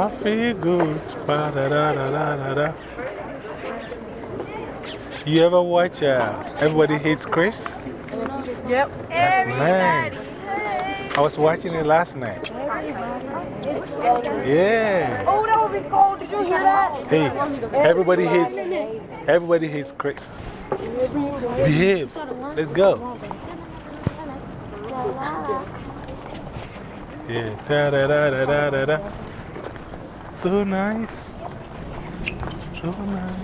I feel good. Ba -da -da -da -da -da -da. You ever watch uh, Everybody Hates Chris? Yep. That's nice. I was watching it last night. Yeah. Oh, that would be cold. Did you hear that? Hey, everybody hates, everybody hates Chris. Behave. Let's go. Yeah. Da da da da da da. So nice. So nice.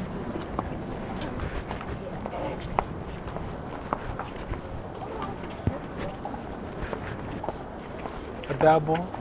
A double.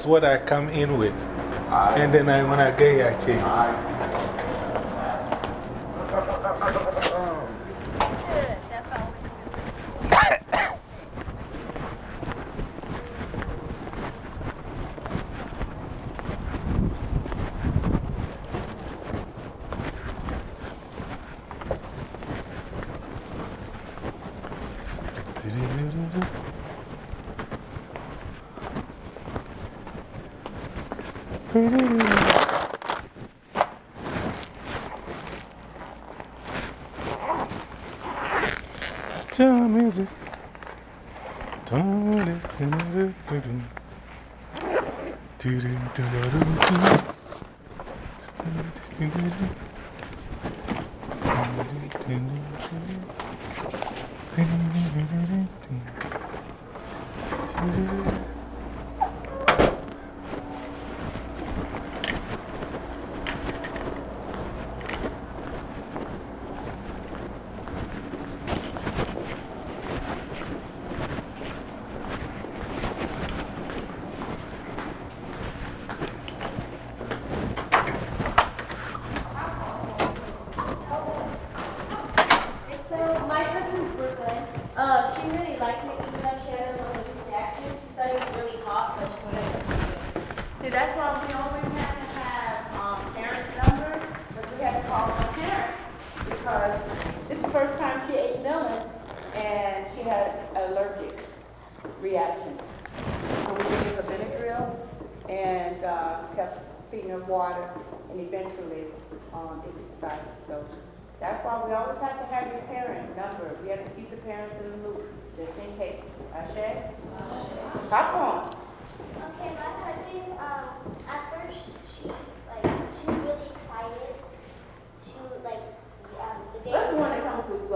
That's what I come in with. And then I, when I get here, I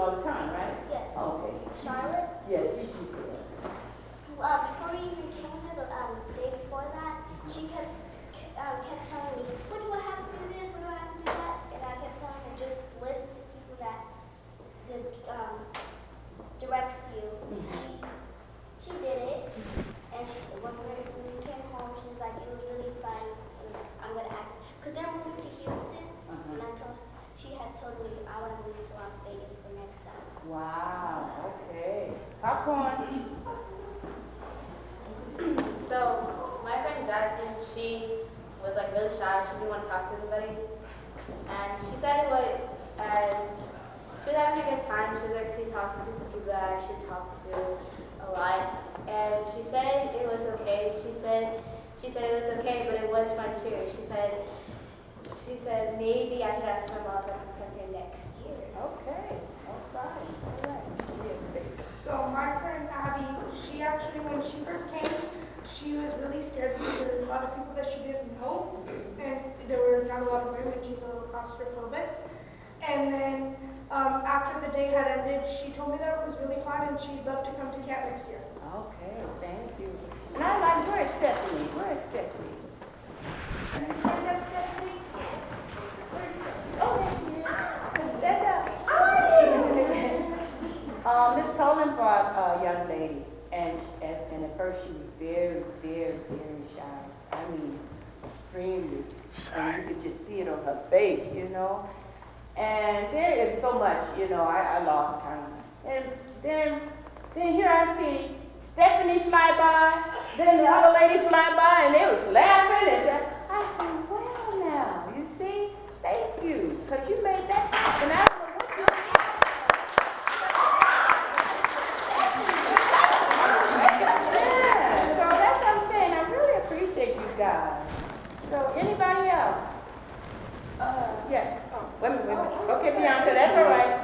all the time. really fun, and she'd love to come to camp next year. Okay, thank you. And I like, where is Stephanie? Where is Stephanie? Stand up, Stephanie. Where is Stephanie? Oh, there she is. Stand up. um, Miss Tolan brought a young lady, and, and, and at first she was very, very, very shy. I mean, extremely. And you could just see it on her face, you know. And there is so much, you know, I, I lost kind of and then, then here I see Stephanie fly by, then the other lady fly by, and they was laughing. And said, I said, well now, you see, thank you, because you made that happen. I God. So anybody else? Uh, yes. Oh, wait a minute, wait a minute. Okay, Bianca, that's all right.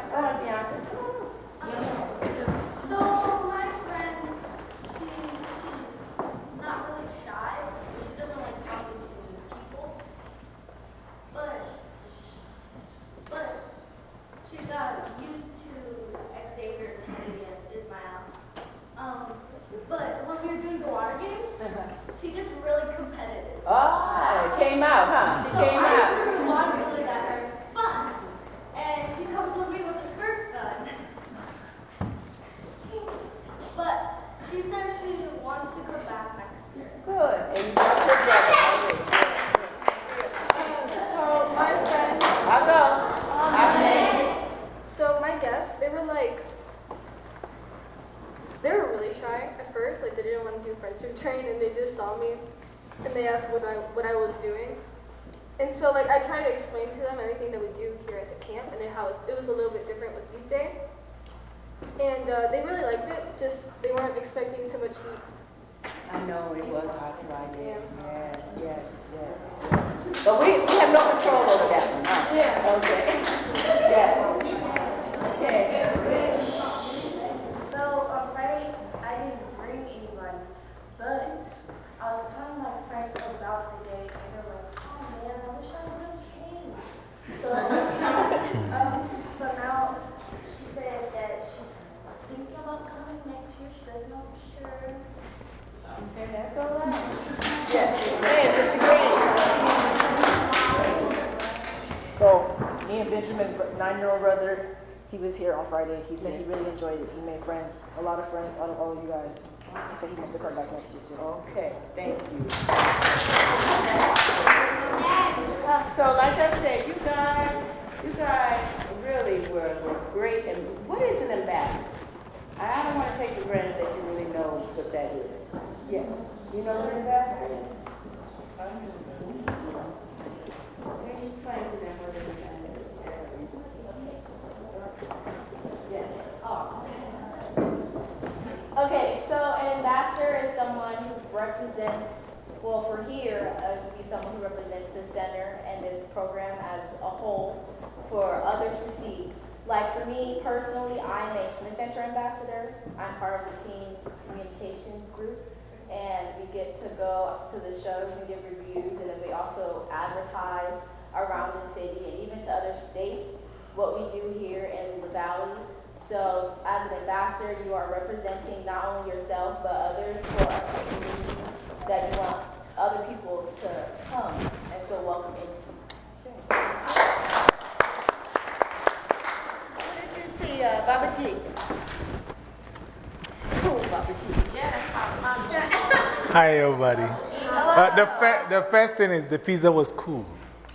Hi, everybody. Uh, the, the first thing is the pizza was cool.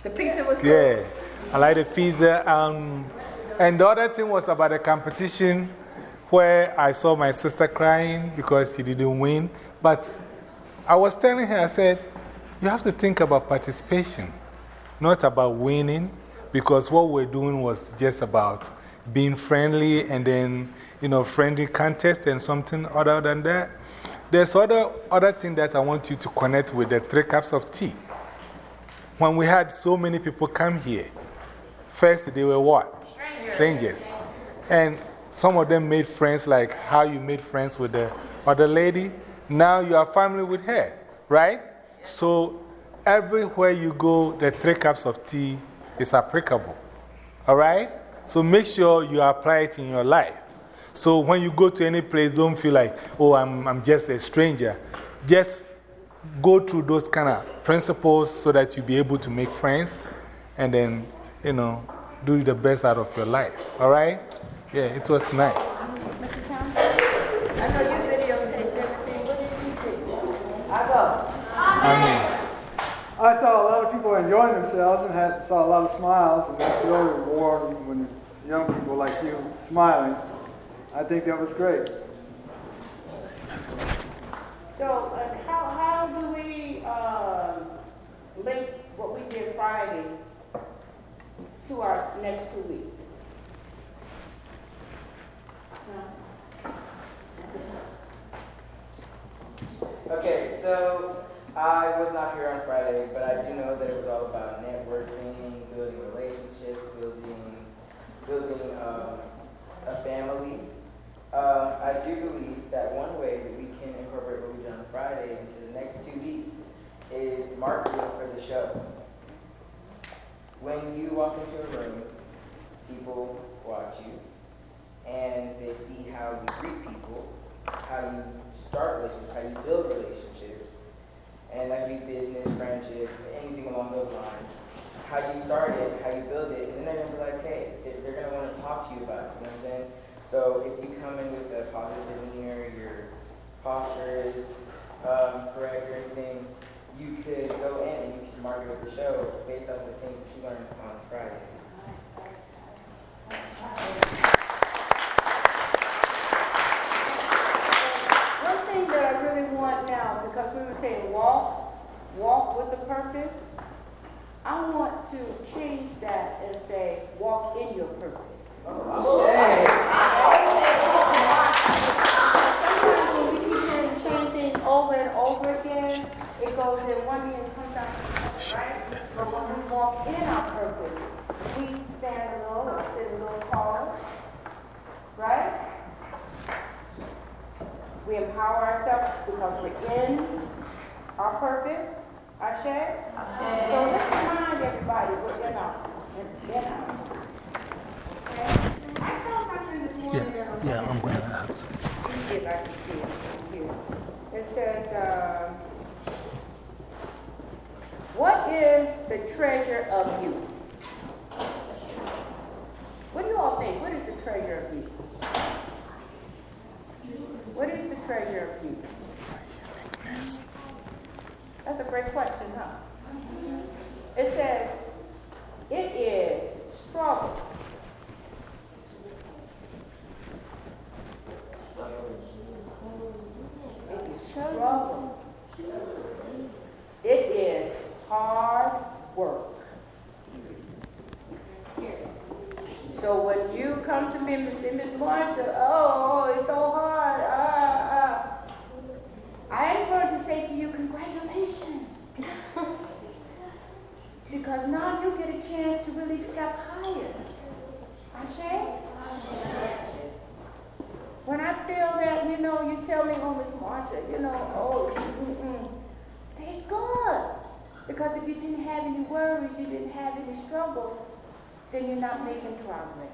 The pizza was cool? Yeah. I like the pizza. Um, and the other thing was about the competition where I saw my sister crying because she didn't win. But I was telling her, I said, you have to think about participation, not about winning, because what we're doing was just about being friendly and then, you know, friendly contest and something other than that. There's other, other thing that I want you to connect with the three cups of tea. When we had so many people come here, first they were what? Strangers. And some of them made friends, like how you made friends with the other lady. Now you are family with her, right? So everywhere you go, the three cups of tea is applicable. All right? So make sure you apply it in your life. So when you go to any place, don't feel like, oh, I'm, I'm just a stranger. Just go through those kind of principles so that you'll be able to make friends and then, you know, do the best out of your life. All right? Yeah, it was nice. Mr. Thompson, I know you videotaped everything. What did you see? I go. I mean, I saw a lot of people enjoying themselves and had, saw a lot of smiles, and that's really rewarding when young people like you smiling. I think that was great. So, uh, how, how do we uh, link what we did Friday to our next two weeks? Okay, so I was not here on Friday, but I do know that it was all about networking, building relationships, building, building um, a family. Uh, I do believe that one way that we can incorporate what we did on Friday into the next two weeks is marketing for the show. When you walk into a room, people watch you, and they see how you greet people, how you start relationships, how you build relationships, and that could be business, friendship, anything along those lines. How you start it, how you build it, and then they're gonna be like, hey, they're, gonna want to talk to you about it. You know what I'm saying? So if you come in with a positive demeanor, your posture is um, correct or anything, you could go in and you can market the show based off the things that you learned on Friday. One thing that I really want now, because we were saying walk, with a purpose, I want to change that and say walk in your purpose. Sometimes when we keep doing the same thing over and over again, it goes in one ear and comes out the other, right? But when we walk in our purpose, we stand a little, sit a little taller, right? We empower ourselves because we're in our purpose. Ashe? So let's remind everybody we're in our, in, in. Okay? I saw something this morning. that was- yeah, I'm going to have some. Let me see if I it here. It says, uh, what is the treasure of you? What do you all think? What is the treasure of you? What is the treasure of you? That's a great question, huh? It says, it is struggle. It is struggle. It is hard work. So when you come to me and say, Miss Marsha, oh, it's so hard, ah, ah, I am going to say to you, congratulations. because now you get a chance to really step higher. Ashe? When I feel that, you know, you tell me, oh, Miss Marsha, you know, oh, mm, mm, say it's good. Because if you didn't have any worries, you didn't have any struggles, then you're not making progress.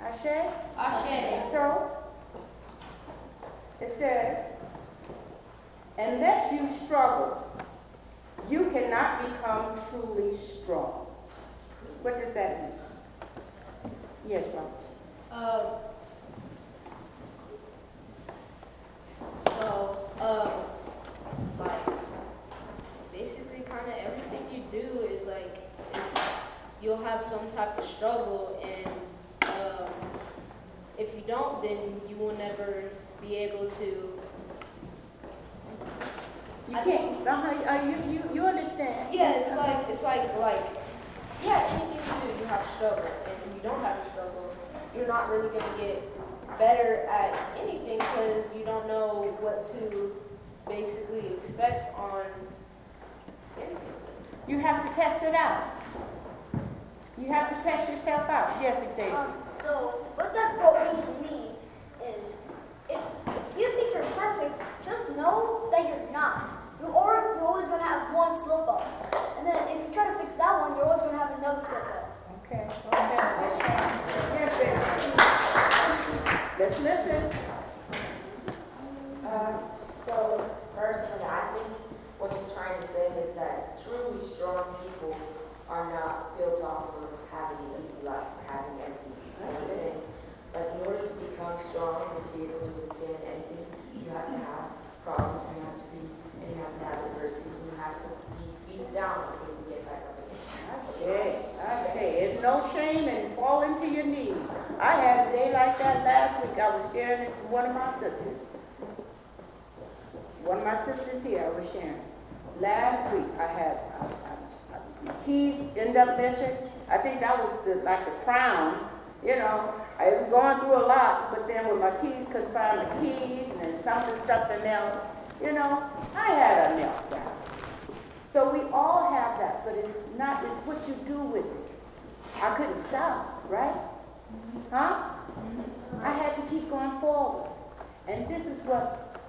Ashe? Ashe. So, it says, unless you struggle, you cannot become truly strong. What does that mean? Yes, Robert. Um, so, um, like, basically, kind of everything you do is like, you'll have some type of struggle, and um, if you don't, then you will never be able to You can't, uh-huh, uh, you, you, you understand? Yeah, it's like, it's like, like, yeah, anything you do, you have to struggle. And if you don't have to struggle, you're not really gonna get better at anything because you don't know what to basically expect on anything. You have to test it out. You have to test yourself out. Yes, exactly. Um, so what that quote means to me is, if, if you think you're perfect, just know that you're not. You're, or, you're always going to have one slip up. And then if you try to fix that one, you're always going to have another slip up. Okay, okay. Let's listen. Uh, so personally, I think what she's trying to say is that truly strong people are not built off of having an easy life, or having everything. You know what I'm saying? Like in order to become strong and to be able to withstand anything, you have to have problems, you have to be, and you have to have adversities, and you have to beat down before you get back up again. Okay, okay. It's no shame in falling to your knees. I had a day like that last week. I was sharing it with one of my sisters. One of my sisters here, I was sharing. Last week, I had, I, I, keys ended up missing. I think that was the, like the crown, you know. I was going through a lot, but then when my keys, couldn't find the keys, and something, something else. You know, I had a meltdown. So we all have that, but it's not, it's what you do with it. I couldn't stop, right? Huh? I had to keep going forward. And this is what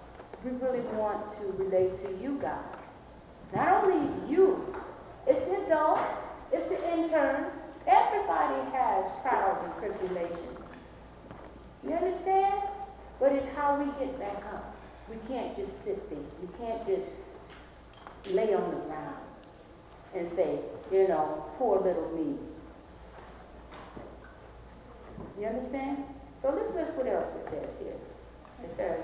we really want to relate to you guys. Not only you, it's the adults, it's the interns. Everybody has trials and tribulations. You understand? But it's how we get back up. We can't just sit there. We can't just lay on the ground and say, you know, poor little me. You understand? So let's listen what else it says here. It says,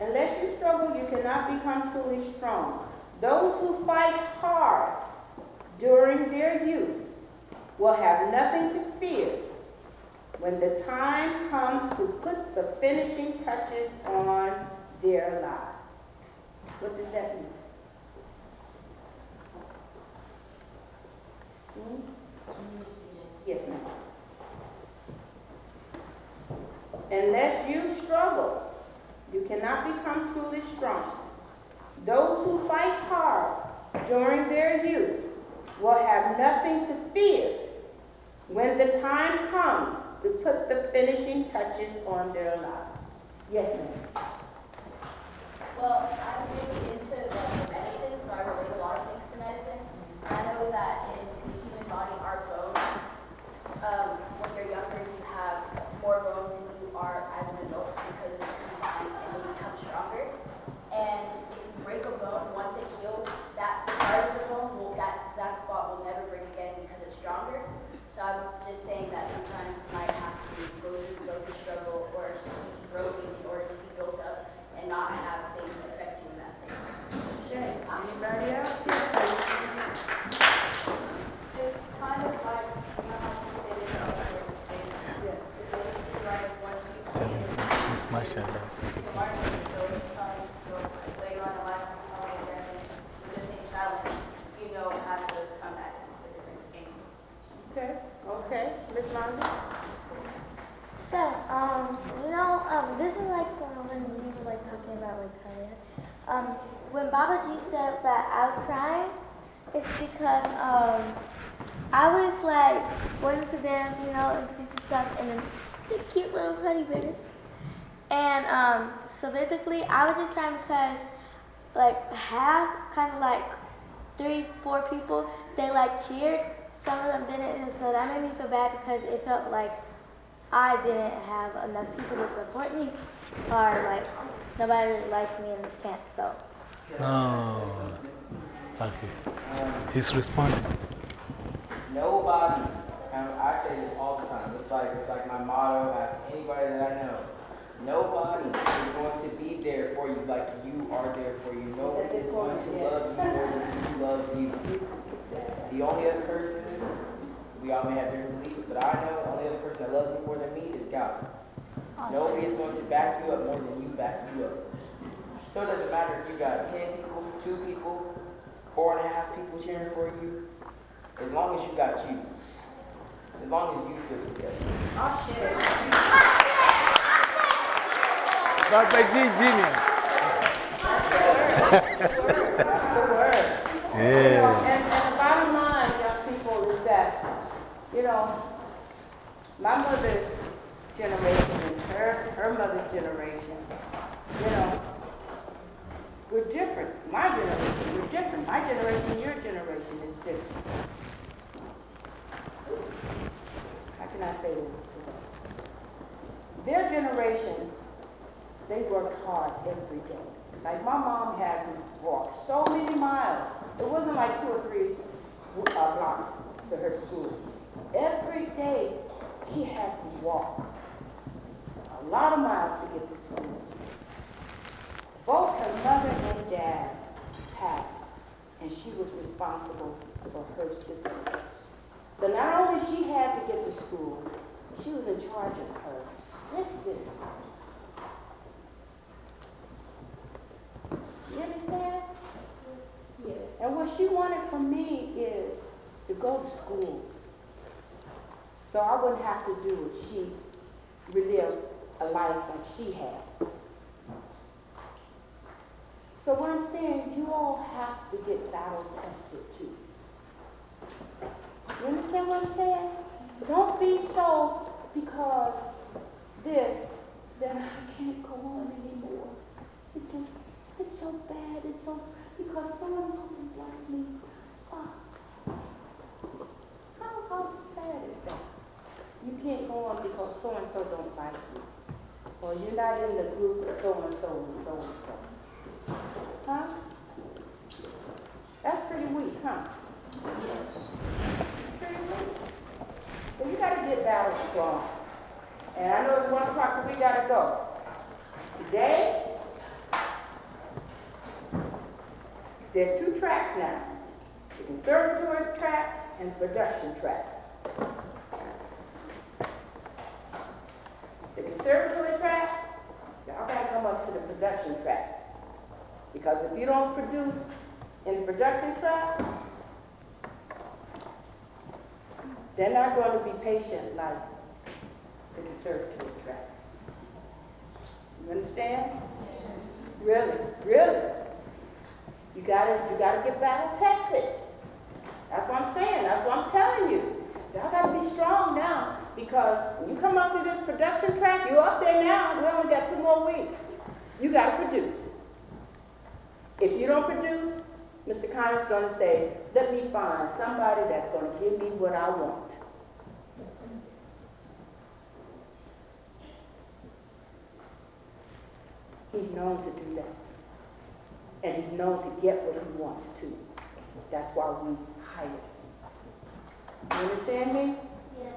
unless you struggle, you cannot become truly strong. Those who fight hard during their youth will have nothing to fear when the time comes to put the finishing touches on their lives. What does that mean? Yes, ma'am. Unless you struggle, you cannot become truly strong. Those who fight hard during their youth will have nothing to fear when the time comes to put the finishing touches on their lives. Yes, ma'am. Well, I'm really into medicine, so I relate a lot of things to medicine. I know that in the human body, our bones, um, when you're younger, you have more bones than you are as an adult because of the time and they become stronger. And if you break a bone, once it heals, that part of the bone, will, that exact spot will never break again because it's stronger. So I'm just saying that sometimes you might have to go through the struggle or be broken in order to be built up and not have things affect you in that same way. Okay. Anybody else? It's kind of like, I don't know how to say this, I don't know how to say this. It's basically like once you Miss Marsha, the market, so it's time, so like later on in life, when you come again, with the same challenge, you know how to come at it with a different angle. Okay, okay. Miss Londa? So, um, you know, um, this is like uh, when we were like talking about like earlier. Um, when Baba G said that I was crying, it's because um, I was like wanting to dance, you know, and of stuff, and then these cute little honey bears. And um, so basically, I was just crying because like half, kind of like three, four people, they like cheered. Some of them didn't, and so that made me feel bad because it felt like I didn't have enough people to support me, or like nobody really liked me in this camp. So No. Okay. He's responding. Nobody, and I say this all the time, it's like, it's like my motto, ask anybody that I know. Nobody is going to be there for you like you are there for you. Nobody is going to love you more than you love you. The only other person, we all may have different beliefs, but I know the only other person that loves you more than me is God. Nobody is going to back you up more than you back you up. So it doesn't matter if you got 10 people, 2 people, four and a half people cheering for you, as long as you got you. As long as you feel successful. Oh, shit. Dr. G, genius. Yeah. And, and the bottom line, young people, is that, you know, my mother's generation and her, her mother's generation, you know, we're different. My generation, we're different. My generation, your generation is different. How can I say this? Their generation, they worked hard every day. Like my mom had to walk so many miles. It wasn't like two or three uh, blocks to her school. Every day she had to walk a lot of miles to get to school. Both her mother and dad passed, and she was responsible for her sisters. So not only she had to get to school, she was in charge of her sisters. You understand? Yes. And what she wanted from me is to go to school. So I wouldn't have to do what she relived a life like she had. So what I'm saying, you all have to get battle tested too. You understand what I'm saying? Don't be so because this, then I can't go on anymore. It just, it's so bad. It's so, because someone's so didn't like me. Oh. How, how sad is that? You can't go on because so and so don't like you. Or you're not in the group with so and so and so and so. Huh? That's pretty weak, huh? Yes. It's pretty weak. So you got to get battle strong. And I know it's one o'clock, so we got to go. Today, there's two tracks now. The conservatory track and the production track. The conservatory track, y'all got to come up to the production track. Because if you don't produce in the production track, they're not going to be patient like the conservatory track. You understand? Really, really. You gotta, you gotta get battle tested. That's what I'm saying. That's what I'm telling you. Y'all gotta be strong now because when you come out to this production track, you're up there now. We only got two more weeks. You gotta produce. If you don't produce, Mr. Connor's going to say, let me find somebody that's going to give me what I want. He's known to do that. And he's known to get what he wants to. That's why we hire him. You understand me? Yes.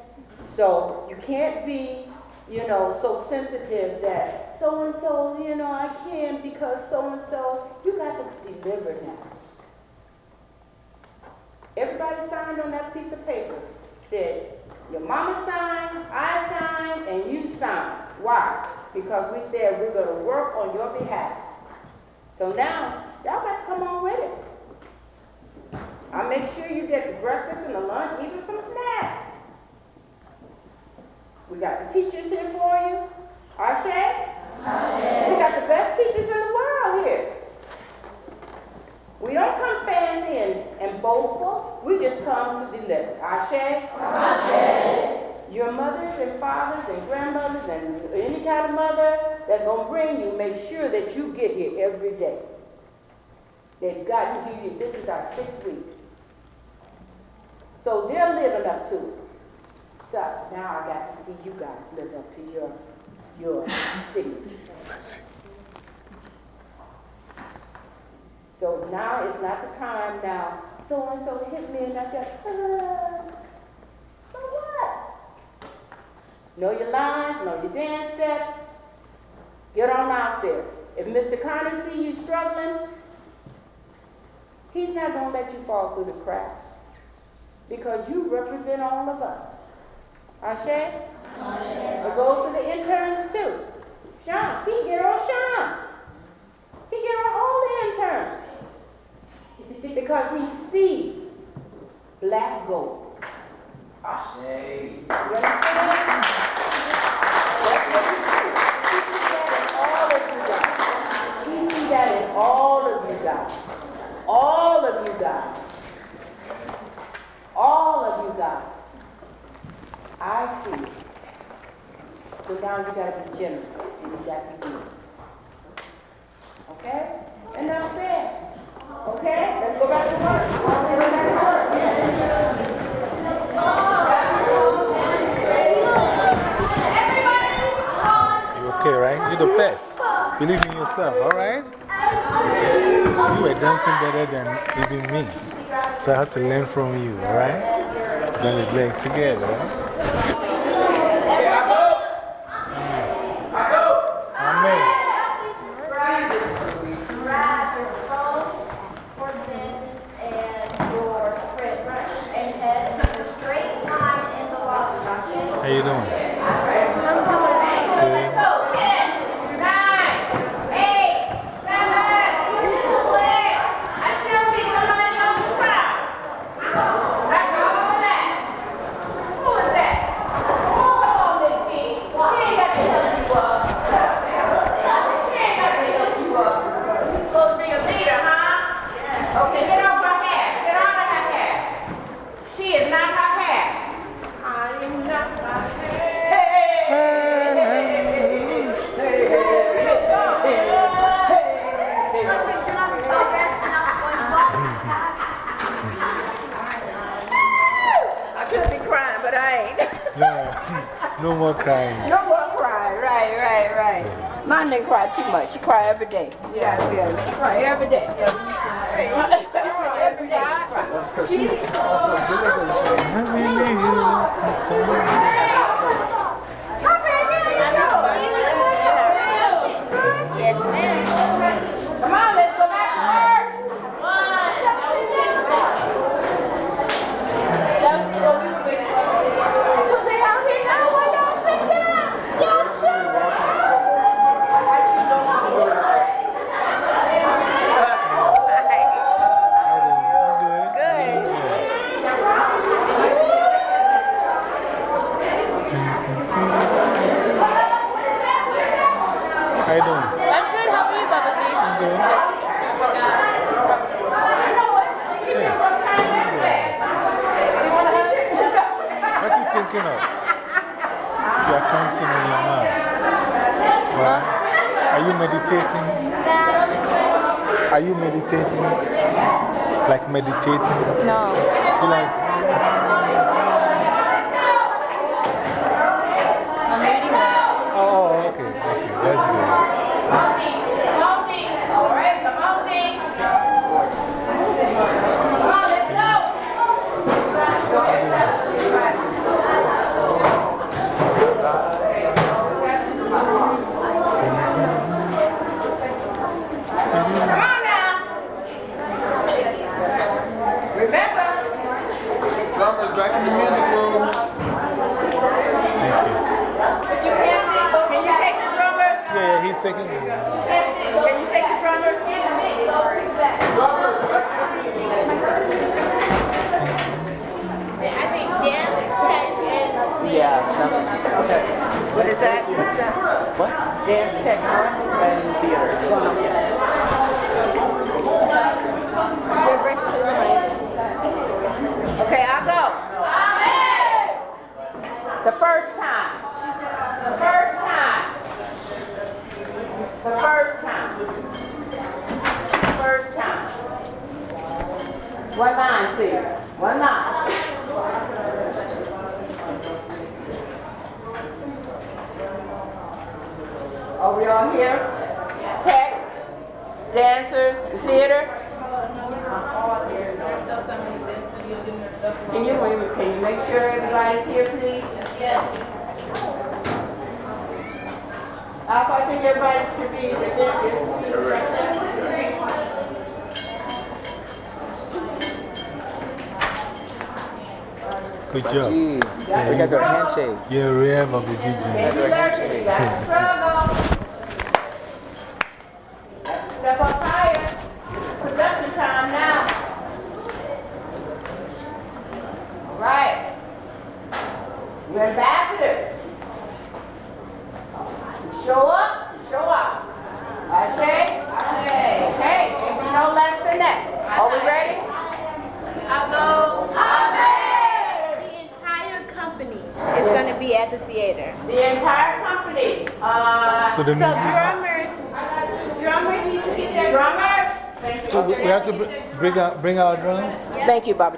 So you can't be, you know, so sensitive that so and so, you know, I can't because so and so. You got to deliver now. Everybody signed on that piece of paper. Said, your mama signed, I signed, and you signed. Why? Because we said we're going to work on your behalf. So now, y'all got to come on with it. I make sure you get the breakfast and the lunch, even some snacks. We got the teachers here for you. Ashe? Ashe. We got the best teachers in the world here. We don't come fancy and, and boastful. We just come to deliver. Ashe? Ashe. Your mothers and fathers and grandmothers and any kind of mother that's going to bring you, make sure that you get here every day. They've gotten to you, this is our sixth week. So they're living up to it. So now I got to see you guys live up to your, your signature. So now is not the time now. So and so hit me and I said, ah. so what? Know your lines, know your dance steps. Get on out there. If Mr. Connor see you struggling, he's not going to let you fall through the cracks because you represent all of us. Ashe? Ashe. It goes to the interns too. Sean, he get on Sean. He get on all the interns because he see black gold. Ashe. You All of you guys. All of you guys. All of you guys. I see. So now you got to be generous and you got to give. Okay? And that's it. Okay? Let's go back to work. Let's go back to work. Okay, right? You're the best. Believe in yourself, all right? You were dancing better than even me. So I have to learn from you, right? Then we play together.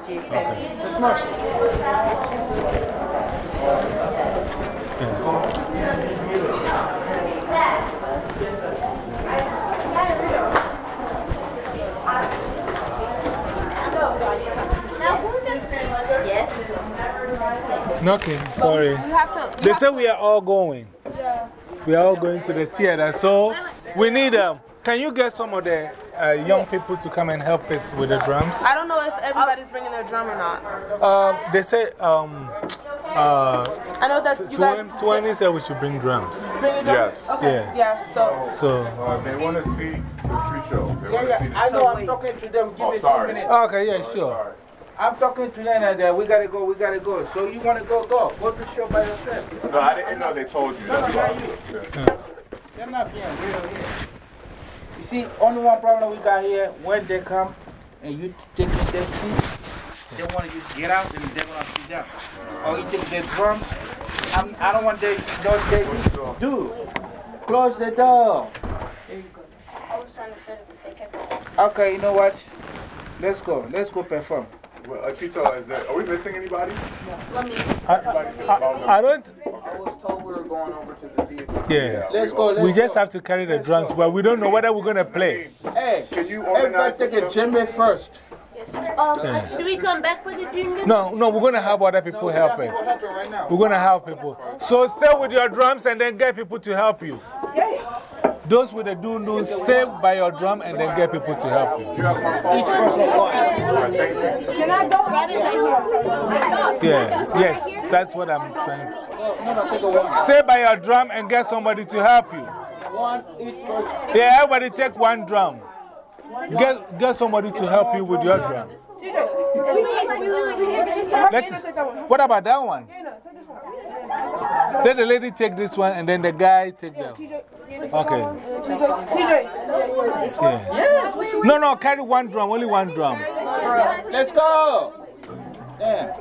Thank you, Baba G. Yes. Okay, sorry. They say we are all going. We are all going to the theater. So we need, um, can you get some of the uh, young people to come and help us with the drums? I don't know if everybody's bringing their drum or not. Um, they say, um, uh, I know that you guys 20, 20 said we should bring drums. bring your drum. Yes. Okay. Yeah. Yeah. So. So, Uh, they want to see the tree show. They Yeah, want to see yeah, the I know, I'm wait. talking to them, give Oh, me two sorry. minutes. okay, yeah, sure. I'm talking to them and uh, we gotta go, we gotta go. So you wanna go, go. Go to the show by yourself. No, I didn't know they told you. No, no, That's not all. you. Yeah. They're not being real here. See, only one problem we got here, when they come and you take their seat, they want you to get out and they're gonna sit down. Or you take their drums. I'm, I don't want they, don't they do. Close the door. Okay, you know what? Let's go. Let's go perform. Well, uh, Chito, is there, are we missing anybody? I, I, I don't, I was told we were going over to the theater. yeah. Let's go. Let's We just have to carry the drums, but we don't know whether we're going to play. Hey, Can you organize? everybody organize take a some- djembe first. Um, Yeah. do we come back for the junior? No, no, we're going to have other people help us. What happened right now? We're going to have people. So stay with your drums and then get people to help you. Those with the dundus, stay by your drum and then get people to help you. You have one phone? Can I go right in here? Yeah, yes, that's what I'm trying to. No, no, take a one. Stay by your drum and get somebody to help you. One each person. Yeah, everybody take one drum. Get, get somebody to help you with your drum. Let's, what about that one? Let the lady take this one and then the guy take that one. Okay. Yeah. No, no, carry one drum, only one drum. Let's go. Yeah.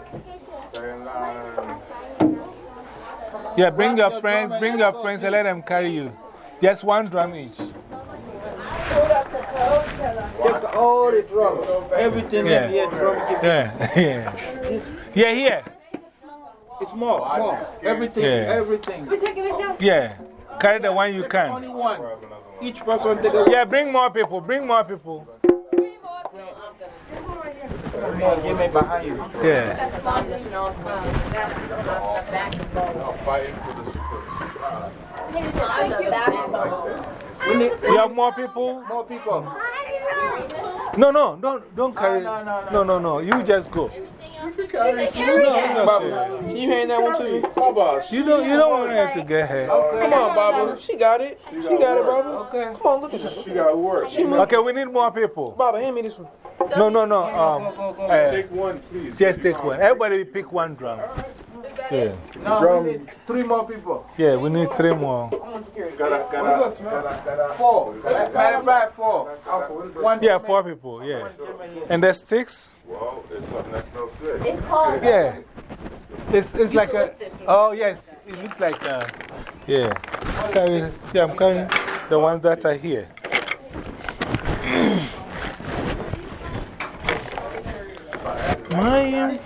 Yeah, bring your friends, bring your friends and let them carry you. Just one drum each. Take all the drums. Everything Yeah. in here, drum. give. Yeah, yeah. Yeah, here. It's more, more. Everything, Yeah. everything. We taking the jump? Yeah. Carry the one you Only can. one. Each person take a Yeah, bring more people, bring more people. No, give me behind you. Yeah. We need You have more people? more people. No, no, don't, don't carry. no, no, no, no, no. You just go. No, it's okay. Baba, can you hand that one to me? Baba, You don't, you don't want her to get her. Come on, Baba. She got it. She got it, Baba. Okay. Come on, look at her. she got work. Okay, we need more people. Baba, hand me this one. No, no, no. Um, uh, Take one, please. just take one. Everybody pick one drum. Yeah. No, we need three more people. Yeah, we need three more. Gotta. Four. Matter of fact, four. One Yeah, four people. Yeah. And the sticks? Well, there's something that smells good. It's cold. Yeah. It's, it's like a. Oh, yes. It looks like a. Yeah. Carry, yeah, I'm carrying the ones that are here. Mine.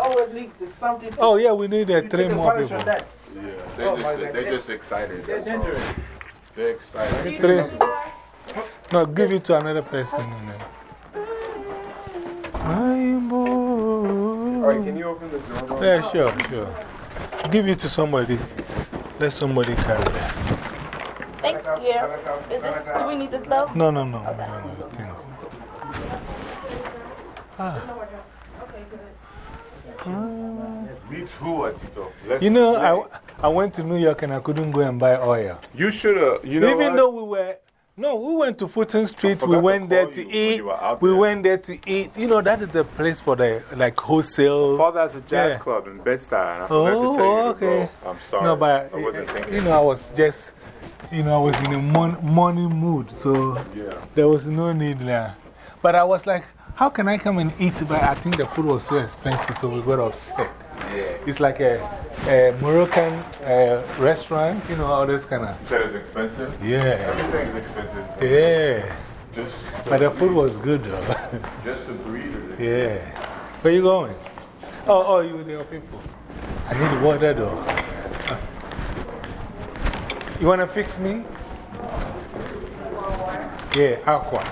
You see, it always leads to something. Oh, yeah, we need uh, three more people. Yeah, they Oh, just, my they God. just excited. They're That's all. They're excited. Three. No, give it to another person. Rainbow. Alright, can you open this door? bro? Yeah, sure, sure. Give it to somebody. Let somebody carry it. Thank you. Is this, do we need this belt? No, no, no. no, no, no, thank you. Ah. Me too, Atito. Let's You know, play. I, I went to New York and I couldn't go and buy oil. You should have, you know. Even what? though we were, No, we went to Fulton Street. We forgot to went there to eat. you were out We there. went there to eat. You know, that is the place for the like wholesale. Father has a jazz Yeah. club in Bed-Stuy, and I forgot Oh, to tell you oh, okay. I'm sorry. No, but, I wasn't uh, thinking. you know, I was just, you know, I was in a morning mood, so Yeah. there was no need there. But I was like, how can I come and eat? But I think the food was so expensive, so we got upset. Yeah. It's like a, a Moroccan uh, restaurant, you know, all this kind of. Said it's expensive? Yeah. Everything's expensive. Yeah. Just, But the food was good, though. just to breathe yeah. Where you going? Oh, oh, you with your people. I need water, though. You want to fix me? Yeah, aqua.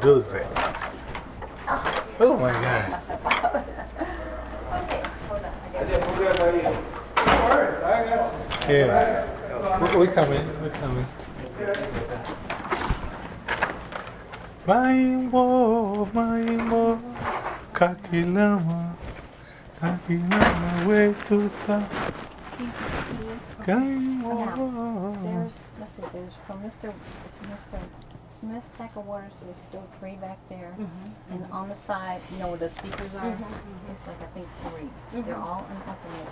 Doze. Oh my God. Yeah. We, we coming, we coming. Maimbo, maimbo, kakilama, kakilama, way to. Now, there's, let's see, there's from Mr. Mr. Smith's stack of waters, there's still three back there. Mm-hmm. And on the side, you know where the speakers are? Mm-hmm, mm-hmm. It's like, I think, 3 They're all unopened.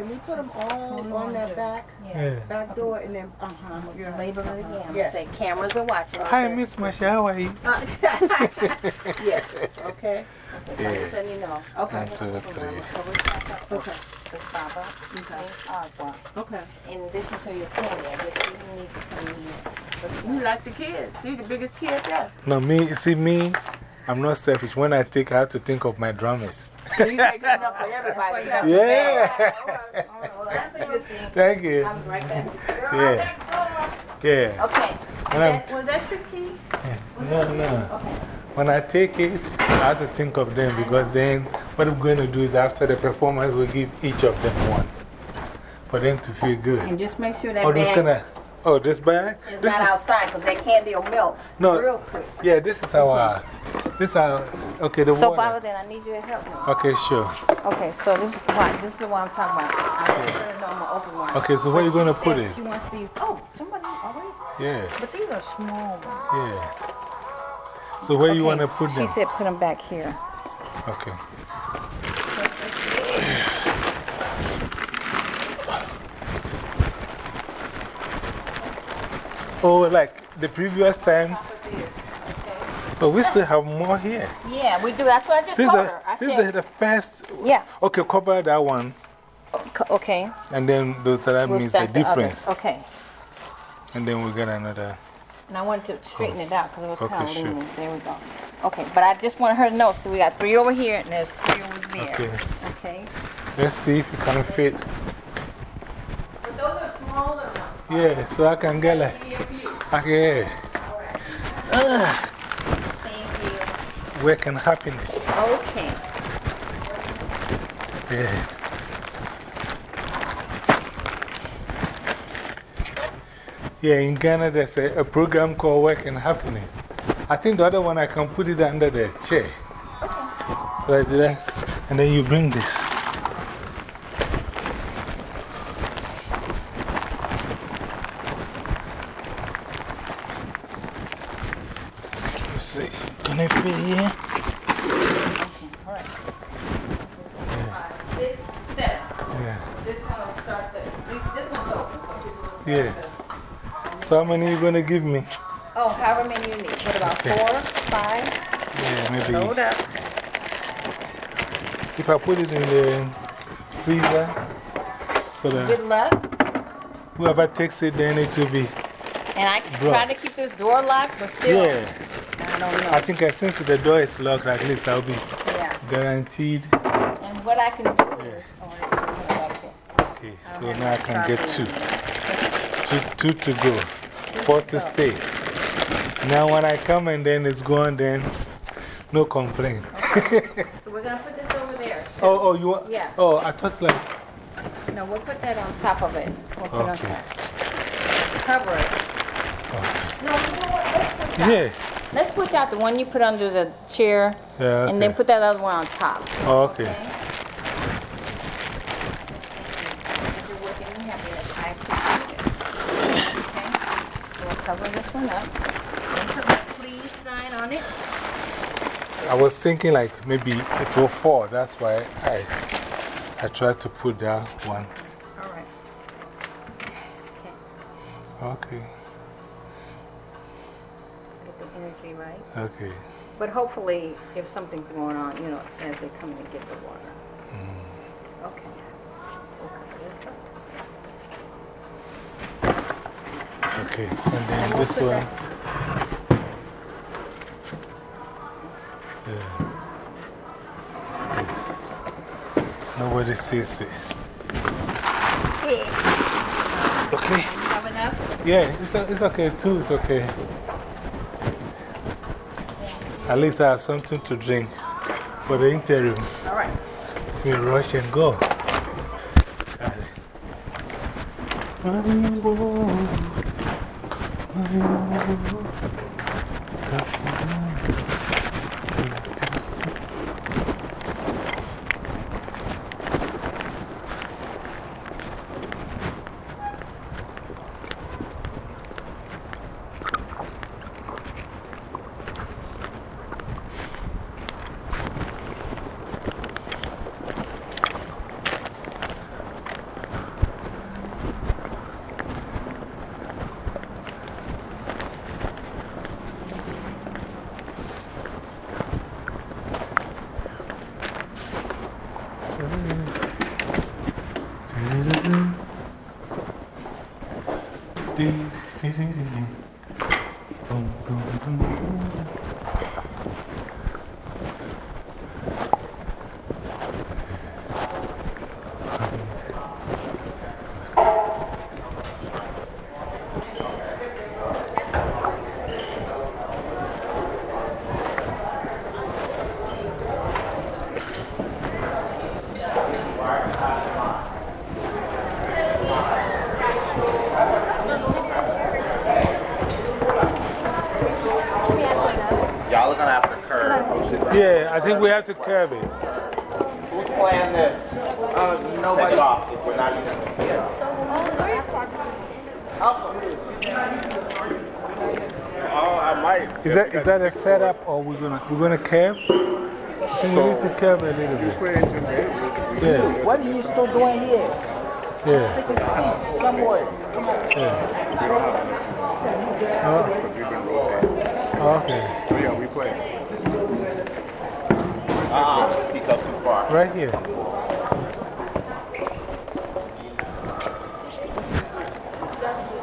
About. Can we put them all on that wonder. back, Yeah. back door and then, uh huh. Label it again. Yes. Say, cameras are watching. Hi, Miss Masha, how are you? Yes, okay. Yeah. Just you know. Okay. One, two, three. Okay. Just. Okay. Aqua. Okay. In addition to your family, I you need to come here. You like the kids. These the biggest kid there. No, me, see, me, I'm not selfish. When I take, I have to think of my drummers. So you take enough for everybody. Yeah. Well, that's a. Thank you. I'll be right back. Yeah. Yeah. Okay. When I'm That- was that your key? No, no. When I take it, I have to think of them because then what I'm going to do is after the performance, we'll give each of them one for them to feel good. And just make sure that Oh, bag gonna, oh, this bag? is This not outside because that candy will melt No. real quick. Yeah, this is our, this is our, okay, the So, water. Baba, then I need you to help me. Okay, sure. Okay, so this is why, this is what I'm talking about. I put it on my open one. Okay, so where you gonna put said it? She wants these. Oh, somebody already. Yeah, But these are small ones. yeah. So where you want to put them? She said put them back here. Okay. Oh, like the previous time? But we still have more here. Yeah, we do. That's what I just This told the, her. I this is the, the first. Yeah. Okay, cover that one. okay. And then those, that We'll means the stack the others. difference. Okay. And then we get another. And I wanted to straighten it out because it was Okay, kind of sure. leaning. There we go. Okay, but I just wanted her to know. So we got three over here and there's three over there. Okay. Okay. Let's see if it can fit. But those are smaller. Yeah, so I can get like. Okay. Thank work and happiness. Okay. Yeah. Yeah, in Ghana there's a, a program called Work and Happiness. I think the other one I can put it under the chair. Okay. So I did that. And then you bring this. Let's see. Can I fit here? All right. Six, seven. Yeah. This one will start the, one's open. So Yeah. So how many are you going to give me? Oh, however many you need. What about Okay. four, five? Yeah, maybe. Load up. If I put it in the freezer, so Good luck. whoever takes it, then it will be. And I try to keep this door locked, but still. Yeah. I don't know. I think uh, since the door is locked, at least I'll be Yeah. guaranteed. And what I can do is, oh, I can put it back there. Okay, so now I can get two. Two, two to go, four to stay. Now, when I come and then it's gone, then no complaint. So we're going to put this over there. oh, oh, you want? Yeah. Oh, I thought like. No, we'll put that on top of it. We'll put it on Okay. top. Cover it. No, you know what? Let's out. Yeah. Let's switch out the one you put under the chair yeah, okay. and then put that other one on top. Oh, okay. okay. Cover this one up. I was thinking like maybe it will fall. That's why I, I tried to put that one. All right. Okay. okay. Okay. But hopefully, if something's going on, you know, as they come to get the water. Mm. Okay. Okay. And then this one. Yeah. Yes. Nobody sees it. Okay. Have enough? Yeah, it's, it's okay. Two is okay. At least I have something to drink for the interview. All right. We rush and go. Got it. Y'all are gonna have to curve. Yeah, I think we have to curb it. Who's playing this? Uh, nobody. Off if we're not using it. Oh, I might. Is that, is that a setup or we're gonna, we're gonna curb? I think we need to curb a little bit. Yeah, What are you still doing here? yeah. Take a seat somewhere. Okay. Yeah, we play. Uh-uh, he comes too far. Right here.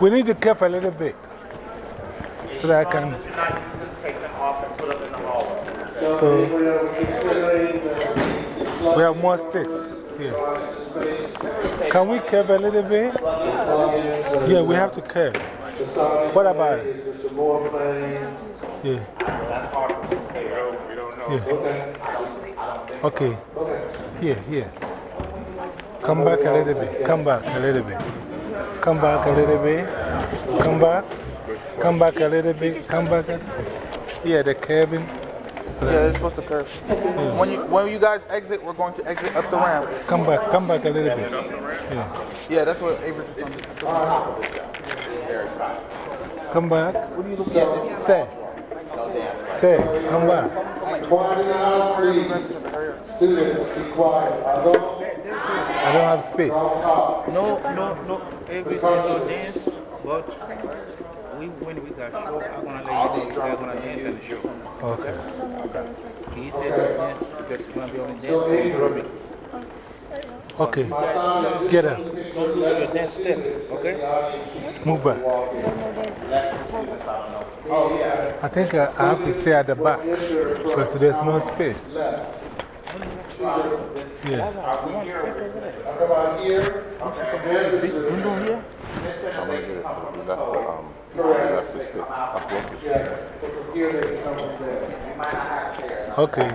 We need to curb a little bit so that I can. Take them off and put them in the hallway. So, we have more sticks here. Can we curve a little bit? Yeah, we have to curve. What about it? Yeah. That's hard for me to say. We don't know. Yeah. Okay. Here, here. Come back a little bit. Come back a little bit. Come back a little bit. Come back. Come back a little bit. Come back. Yeah, the cabin. Yeah, it's supposed to curve. When, you, when you guys exit, we're going to exit up the ramp. Come back. Come back a little bit. Yeah. Yeah, that's what Avery just told me. Come back. What are you looking at? Say. Say. Come back. Quiet now, please. Students, be quiet. Although I don't have space. No, no, no. Every single dance, but we, when we got show, I'm gonna let you, you guys wanna dance in the show. Okay. He said that dance, that's gonna be on the dance, drumming. Okay. Get up. Don't do your step, okay? Move back. I think I, I have to stay at the back because there's no space. Yeah. Come on here. And this is- I'm gonna get it. We left the, um, we left the sticks. I broke it. Yes, but from here they can come up there. Okay.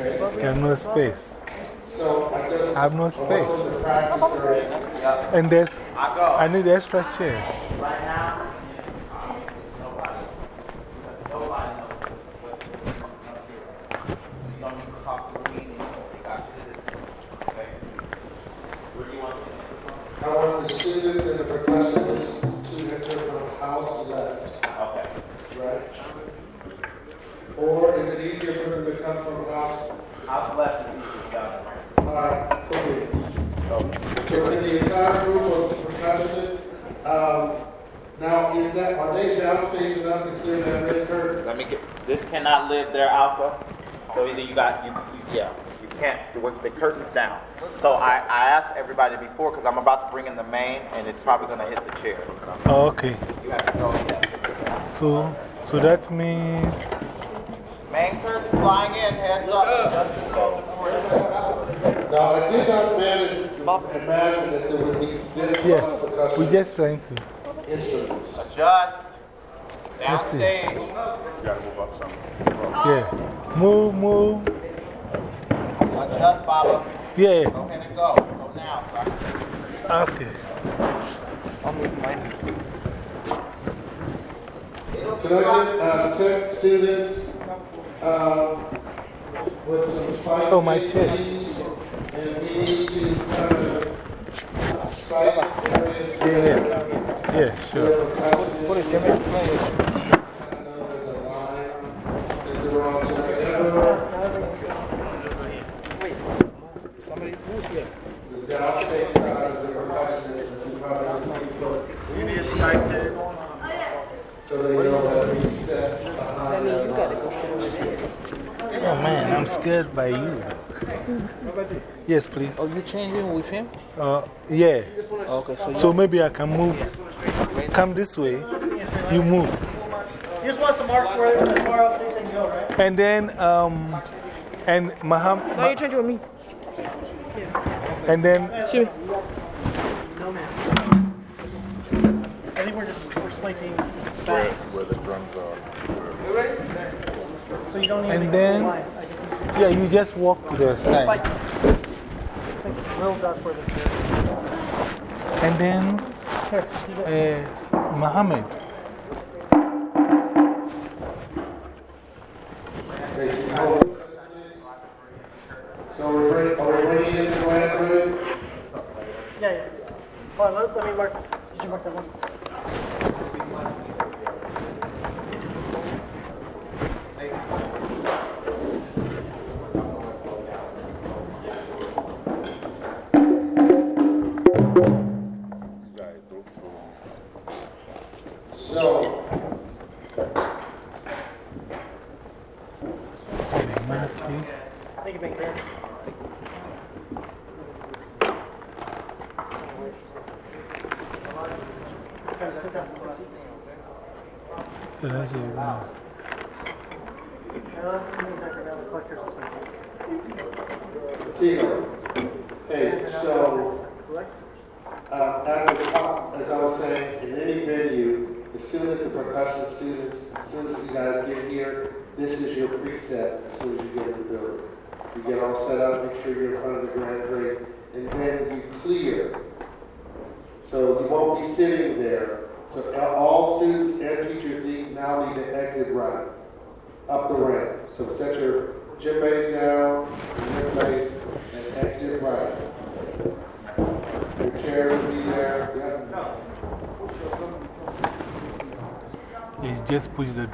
There's no space. I have no space. And there's, I need extra chair. I want the students and the percussionists to enter from house left. Okay. Right? Or is it easier for them to come from house? House left is easy, done. Alright, okay. So in the entire group of percussionists, um, now is that, are they downstage enough to clear that red curtain? Let me get, this cannot live there, Alpha. So either you got, you, you yeah, you can't, the, the curtain's down. So I, I asked everybody before, because I'm about to bring in the main, and it's probably going to hit the chair. Oh, okay. You have to go, yeah. So, so that means. Main curtain flying in, heads up. Just Now, I did not manage to imagine that there would be this Yeah, much percussion we're just trying to. instruments. Adjust. Let's. Downstage. You gotta move up some. Yeah. Move, move. Adjust, Baba. Yeah. Go ahead and go. Go now. Okay. I'll move mine. Can I get uh, a tech student uh, with some spikes? Oh, my in, And we need to kind of spike areas Yeah, yeah. Yeah, sure. What is your There's a line that they're on, so Somebody move here. the downstage side of the percussionist, you probably see put. You need a side table. So they know that we set behind that line. Oh man, I'm scared by you. yes, please. Are you changing with him? Uh, yeah. Okay, so, So maybe I can move. Come this way. You move. You just wants to mark where the far out things go, right? And then, um, and Maham. No, you're changing with me. And then. Excuse me. No, man. I think we're just, we're spiking Where, where the drums are. So you don't And then, go line. I just need yeah, you just walk to the side. spike. Like, little duck for the And then, uh, Mohammed.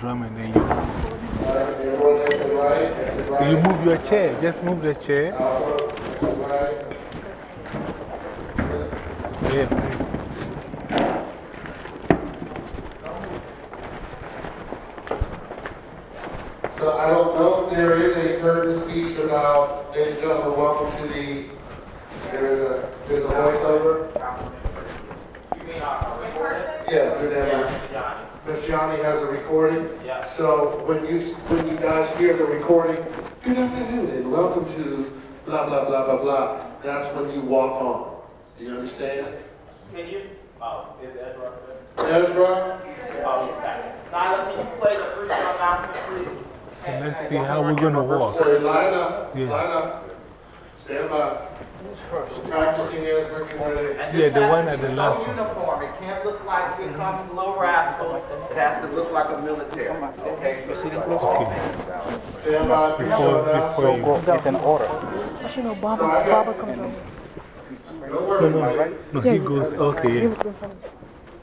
Drum and then you. You move your chair. Just move the chair. Blah, blah, that's when you walk on. Do you understand? Can you? Oh, is Ezra up there? Ezra? Oh, he's back. Nyla, can you play the pre-show announcement, please? So let's see how we're going to walk. Sorry, line up, Yeah. line up, stand by. Practicing Ezra, get ready. And Yeah, the one at the so last one. uniform. It can't look like here comes Little Rascal. It has to look like a military. Okay, so Stand by, pre-show Before, announcement. before you. It's in order. Actually, no, Baba, Baba comes over. Don't No, no, no, he goes, okay.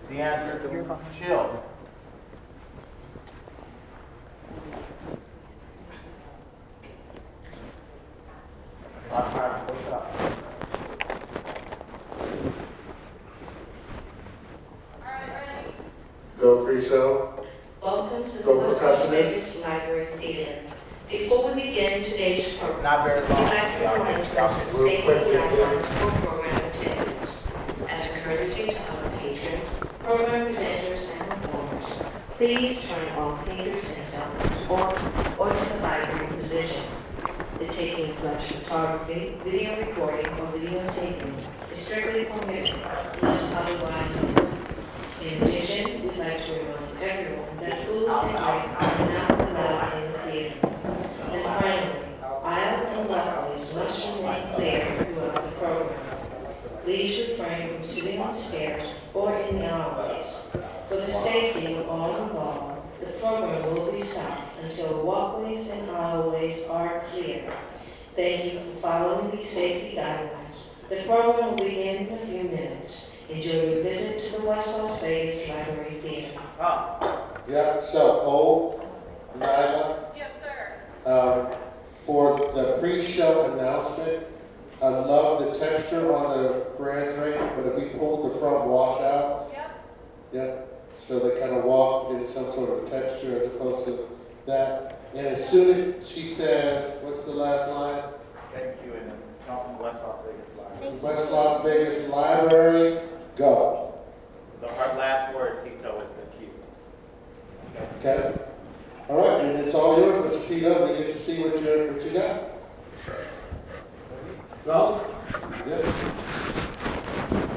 DeAndre, chill. Go pre-show. Welcome to the Go West percussionist. Vegas Library Theater. Before we begin today's program, Not very we'd like to remind you of the safety guidelines for program attendance. As a courtesy to our patrons, program presenters, and performers, please turn all computers and cell phones off or to the library position. The taking of flash photography, video recording, or videotaping is strictly permitted unless otherwise. In addition, we'd like to remind everyone that food and drink are not allowed in the theater. And finally, aisle and walkways must remain clear throughout the program. Please refrain from sitting on the stairs or in the alleyways. For the safety of all involved, program will be stopped until walkways and aisleways are clear. Thank you for following these safety guidelines. The program will begin in a few minutes. Enjoy your visit to the West Las Vegas Library Theater. Oh. Yeah, so, O, Nyla? Yes, sir. Um, for the pre-show announcement, I love the texture on the grand train, but if we pulled the front wash out. Yep. Yep, so they kind of walked in some sort of texture as opposed to that. And as soon as she says, what's the last line? Thank you, and something West Las Vegas Library. West Las Vegas Library, go. So her last word, Tito, is the cue. Okay? All right, and it's all yours, Mr. Tito. We get to see what you, what you got. Go. Yep. What's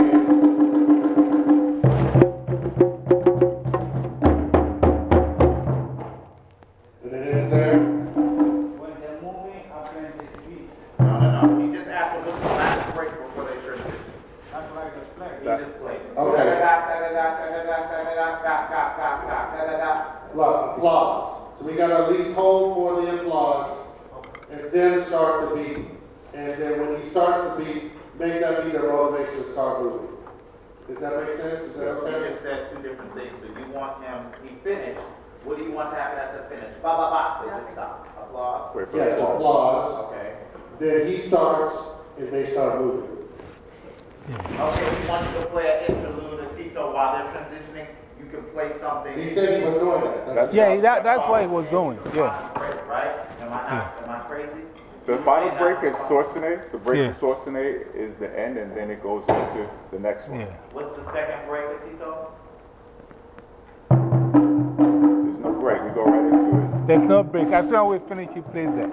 Gracias. Was doing. Yeah. Right? Am I not, am I crazy? The final break is Sorcenet. The break Yeah. to Sorcenet is the end, and then it goes into the next one. What's the second break with Tito? There's no break. We go right into it. There's no break. As soon as we finish, he plays that.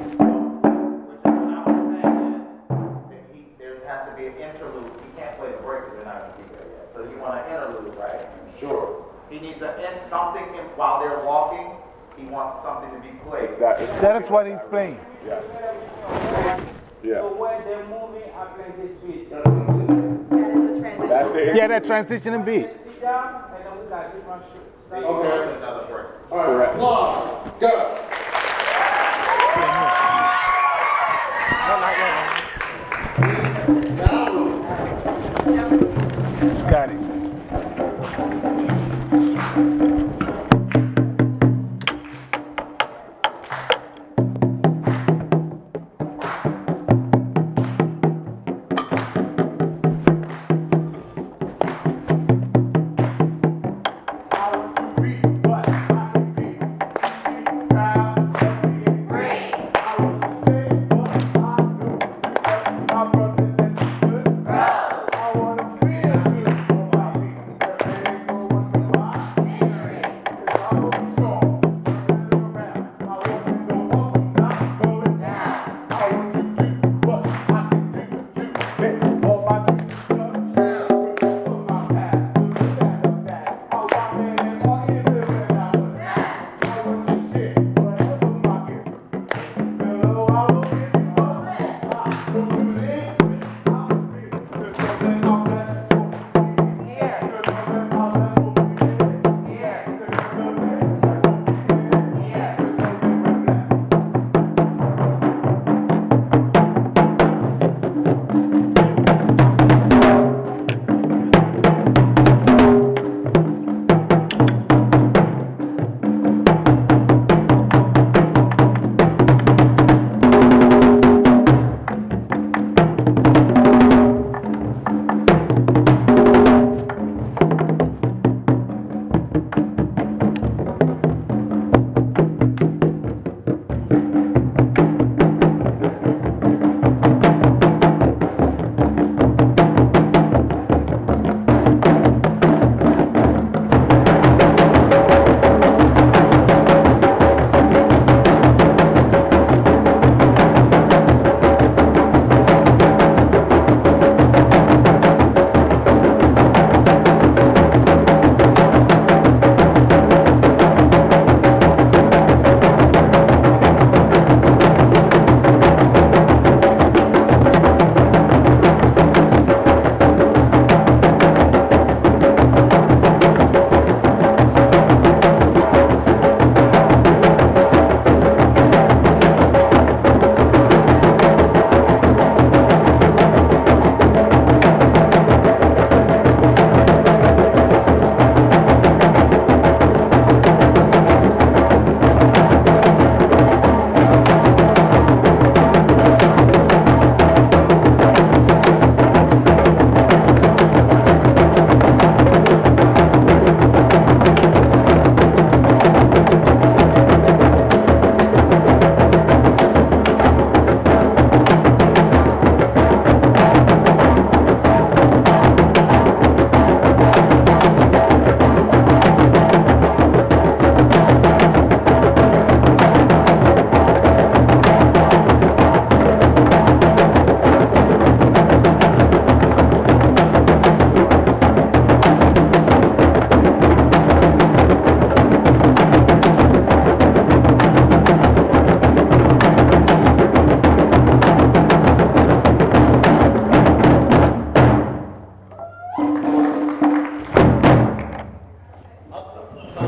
There has to be an interlude. He can't play the break because they're not going to be there yet. So you want an interlude, right? Sure. He needs an end something in, while they're walking. He wants something to be played. That's what he's playing. Yeah. Yeah. So when they're moving, I'm playing this beat. That's the Yeah, that transitioning beat. Sit down, and then we got different shit. Okay. Another break. All right. Correct. Applause. Go.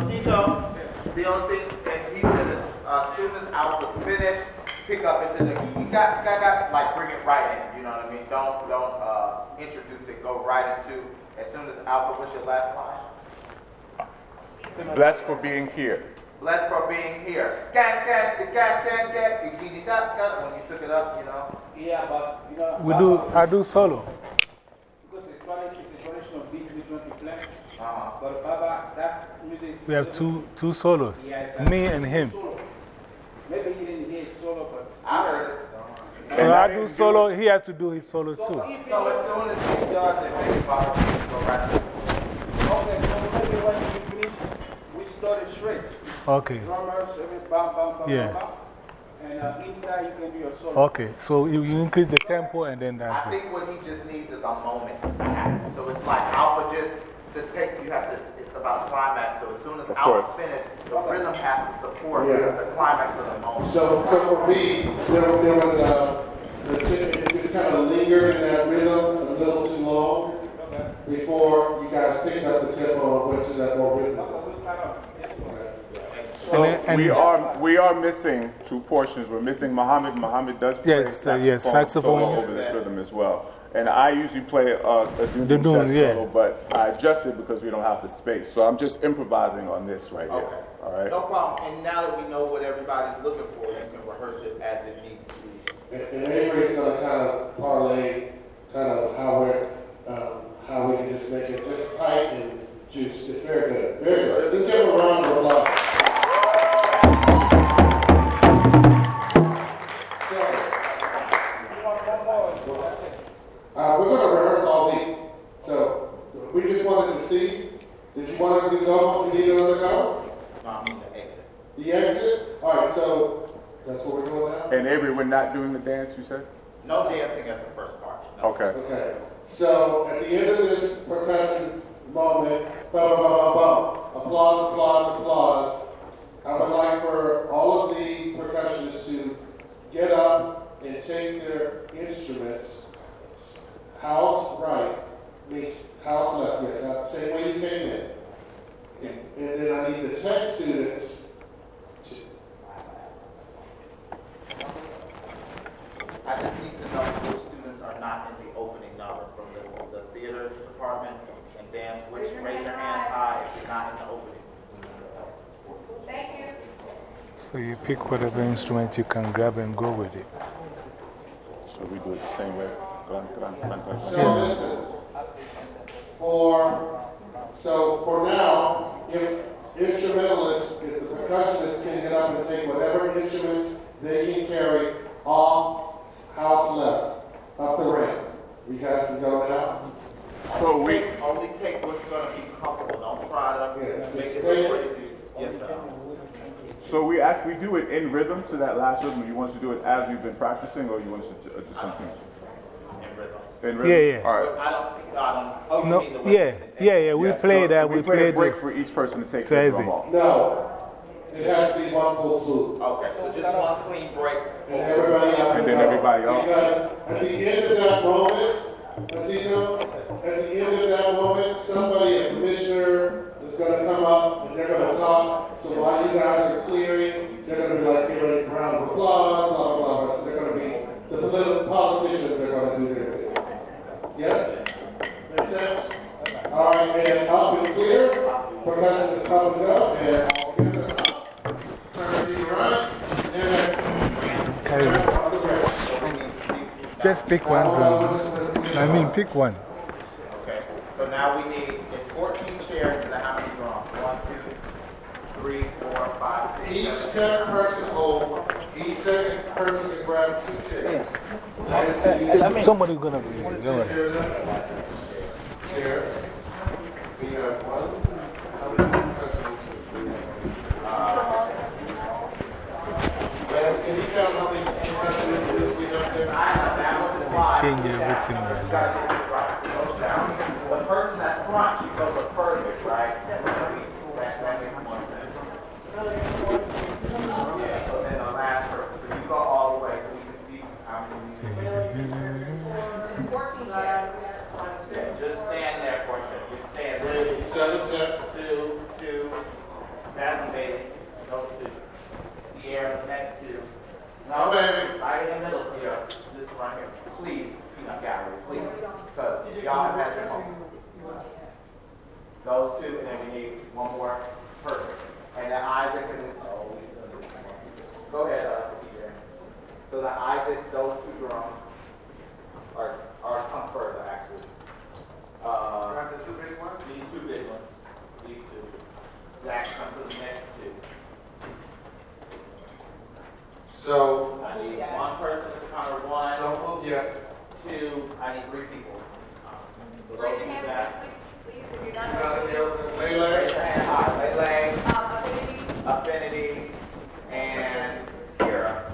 He told the only thing, and he said, as soon as I was finished, pick up into the, You got, got, got, like bring it right in, you know what I mean? Don't, don't uh, introduce it, go right into, as soon as Alpha, what's your last line? Blessed for being here. Blessed for being here. When you took it up, you know. Yeah, but, you know. We do, uh, I do solo. We have two, two solos. Me and him. Maybe he didn't hear it solo, but. I heard it. So I do solo, he has to do his solo too. So as soon as he does it, right into it. Okay, so maybe when we finish, we start it straight. Okay. Drummers, bam, bam, bam, Yeah. bam, inside you can do your solo. Okay, so you, you increase the tempo and then that's I it. think what he just needs is a moment. So it's like Alpha just, to take, you have to, about climax. So as soon as Of Alpha course. finishes, the rhythm has to support Yeah. the climax of the moment. So, so for me, there, there was a, the, it just kind of lingered in that rhythm a little too long before you guys picked up the tempo and went to that more rhythm. So we, are, we are missing two portions. We're missing Muhammad. Muhammad does play Yes, uh, yes, saxophone. solo over this rhythm as well. And I usually play a, a The doo doo, set yeah. solo, but I adjusted because we don't have the space. So I'm just improvising on this right here. All right? No problem. And now that we know what everybody's looking for, we can rehearse it as it needs to be. And, and Avery's going to kind of parlay kind of how we're, um, how we can just make it just tight and juice. It's very good. Very good. Let's give a round of applause. Uh, we're going to rehearse all week. So we just wanted to see. Did you want him to go? You need him to go? No, I mean the exit. The exit? All right, so that's what we're doing now? And Avery, we're not doing the dance, you said? No dancing at the first part. Okay. Okay. So at the end of this percussion moment, bum, bum, bum, bum, bum, applause, applause, applause. I would like for all of the percussionists to get up and take their instruments, house right, means house left, yes, same way you came in. And, and then I need the tech students I just need to know which students are not in the opening number from the, the theater department and dance, which raise your hands high if you're not in the opening. Thank you. So you pick whatever instrument you can grab and go with it. So we do it the same way. So listen, for, so for now, if instrumentalists, if the percussionists can get up and take whatever instruments they can carry off house left, up the ramp. You guys can go now? So we, Only take what's gonna be comfortable, don't try to Yeah, make it stay- crazy. Yes, sir. so we act, we do it in rhythm to that last rhythm. You want us to do it as we've been practicing, or you want us to uh, do something? In rhythm. In? Yeah, yeah. All right. I don't think, I don't, oh, you No, mean the way. yeah, yeah, yeah. We Yeah, play so that. We, We play play a break the. for each person to take to their drum off. No, it has to be one full swoop. Okay, so just one clean break. And everybody up And then everybody off. Because at the end of that moment, Atito, at the end of that moment, somebody, a commissioner, is gonna come up and they're gonna talk. So while you guys are clearing, they're gonna be like, give a round of applause, blah, blah, blah. They're gonna be, the political politicians are gonna do their thing. Yes? Make sense? All right, and up and clear, percussion is up and go, I'll give it up. Turn to the right, and that's. Just pick one drum. I mean, pick one. Okay, so now we need, it's 14 chairs and how many drums? One, two, three, four, five, six, Each seven. ten person hold, each second person can grab two chairs. Somebody gonna be. Don't worry. Chairs. We have one, how many presidents do we have? Yes, can you count how many presidents we have there? Change everything. You gotta get this right. Goes down. The person that's front, she goes a furthest, right? That, that makes more sense. Yeah, so then the last person, so you go all the way, so you can see how many. Fourteen chairs. Just stand there for a second, just stand there. Seven tenths. Two, two, that's amazing, those two. Sierra, next. next to. No, baby. Right in the middle here. This right here. Please, peanut gallery, please. Because y'all have had your moment. Those two, and then we need one more. Perfect. And then Isaac and, oh, Lisa. Go ahead, uh, TJ. So that Isaac, those two drums are, are come further, actually. Uh, the two big ones? These two big ones. These two. Zach, come to the next two. So, I need one person to counter one. Don't move yet. Two, I need three people. So Raise those your two hands back. please, if you're not. Lele. Lele. Raise your hand high. Lele. Affinity. And Kira.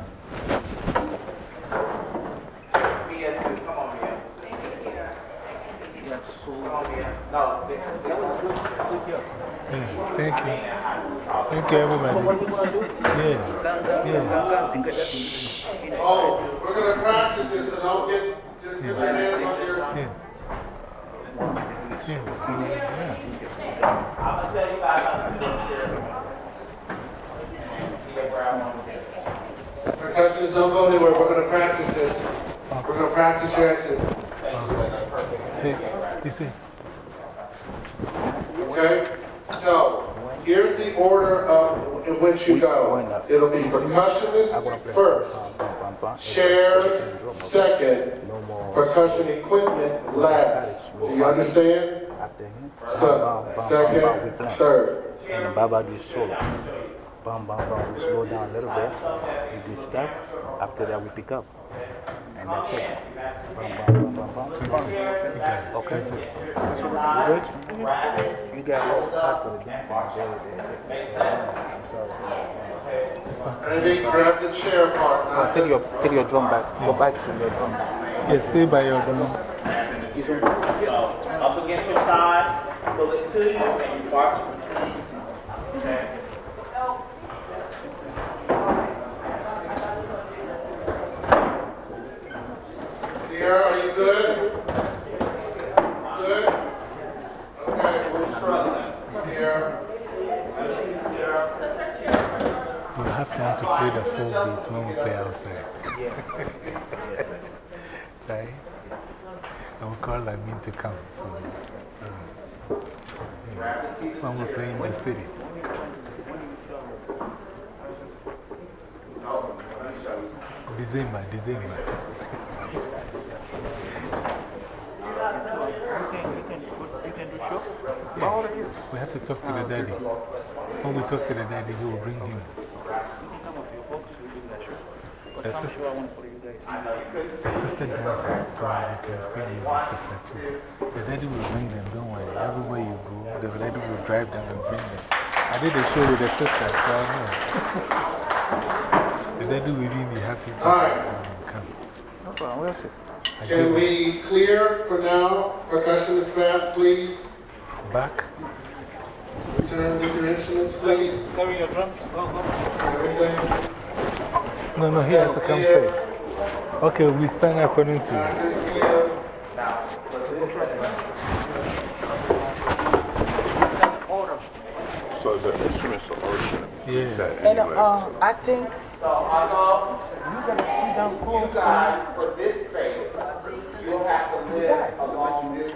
Mia too. Come on, Mia. Yes, so. Come on, Mia. No, this, this was good. Good job. Yeah, thank you. Thank you, everybody. Yeah. Yeah. Oh, we're going to practice this, so don't get, just get your hands on your. Yeah. Yeah. I'm going to tell you guys how to do this. Percussionists, don't go anywhere. We're going to practice this. We're going to practice Jackson. See, you see. Okay? Here's the order of in which you go. It'll be percussionist ah, first, chairs second, percussion equipment last. Do you understand? Ah, so, second, third. And Baba do solo. Bam, bam, bam. We slow down a little bit. We do step. After that, we pick up. And that's it. Okay. Good? You got a little part for the dance. I'm sorry. Andy, grab the chair part. Take, your, take your drum back. Go back to your drum. Yeah, stay by your drum. Up against your side, pull it to you, and you watch. Sierra, are you good? Good? Okay, we're struggling. Sierra. We'll have time to play the full beat when we play outside. right? And we call Lamin to come. So, yeah. When we play in the city. December, December. Yeah. We have to talk to the ah, daddy. When we talk to the daddy, he will bring him. The sis- the sister dances, so you can still use the sister too. The daddy will bring them, don't worry. Everywhere you go, the daddy will drive them and bring them. I did a show with the sister, so I know. the daddy will really be happy to All right. come. No problem. We'll see. Can we clear for now? Percussionist staff, please. Back. Return with your instruments, please. Carry your drums. Go, go. Everything. No, no, he has to come first. Okay, we stand according to. Practice clear. So the instruments are already Yeah. set And anyway. uh, I think So I go, you gotta sit down you close. guys, for this space, you'll have to live along this,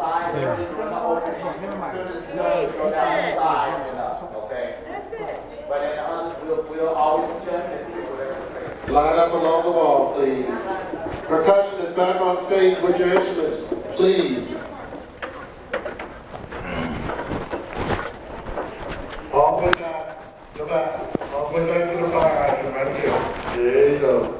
this side of the opening. As soon as you go down the side and up, okay? That's it. But then the we'll, we'll always adjust it to whatever space. Line up along the wall, please. Percussionists back on stage with your instruments, please. All the way back, go back, all the way back to the fire hydrant right there. There you go.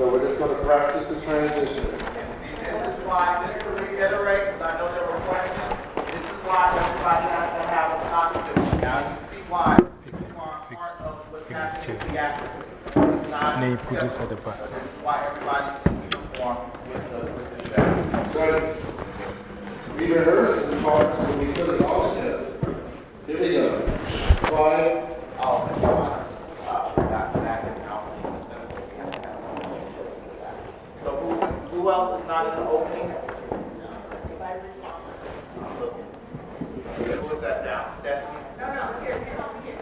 So we're just going to practice the transition. This is why, just to reiterate, because I know there were questions, this is why everybody has to have a copy. Now, you see why. This is why part of what's happening with the actors. It's not put this acceptable. at the back. This is why everybody's in uniform with the, with the show. So we rehearsed the parts and we put it all together. Here we go. Quiet. Oh, that's why. Uh, that, that is now. So who, who else is not in the opening? Who is that? Now? Stephanie? No, no, here, here, here.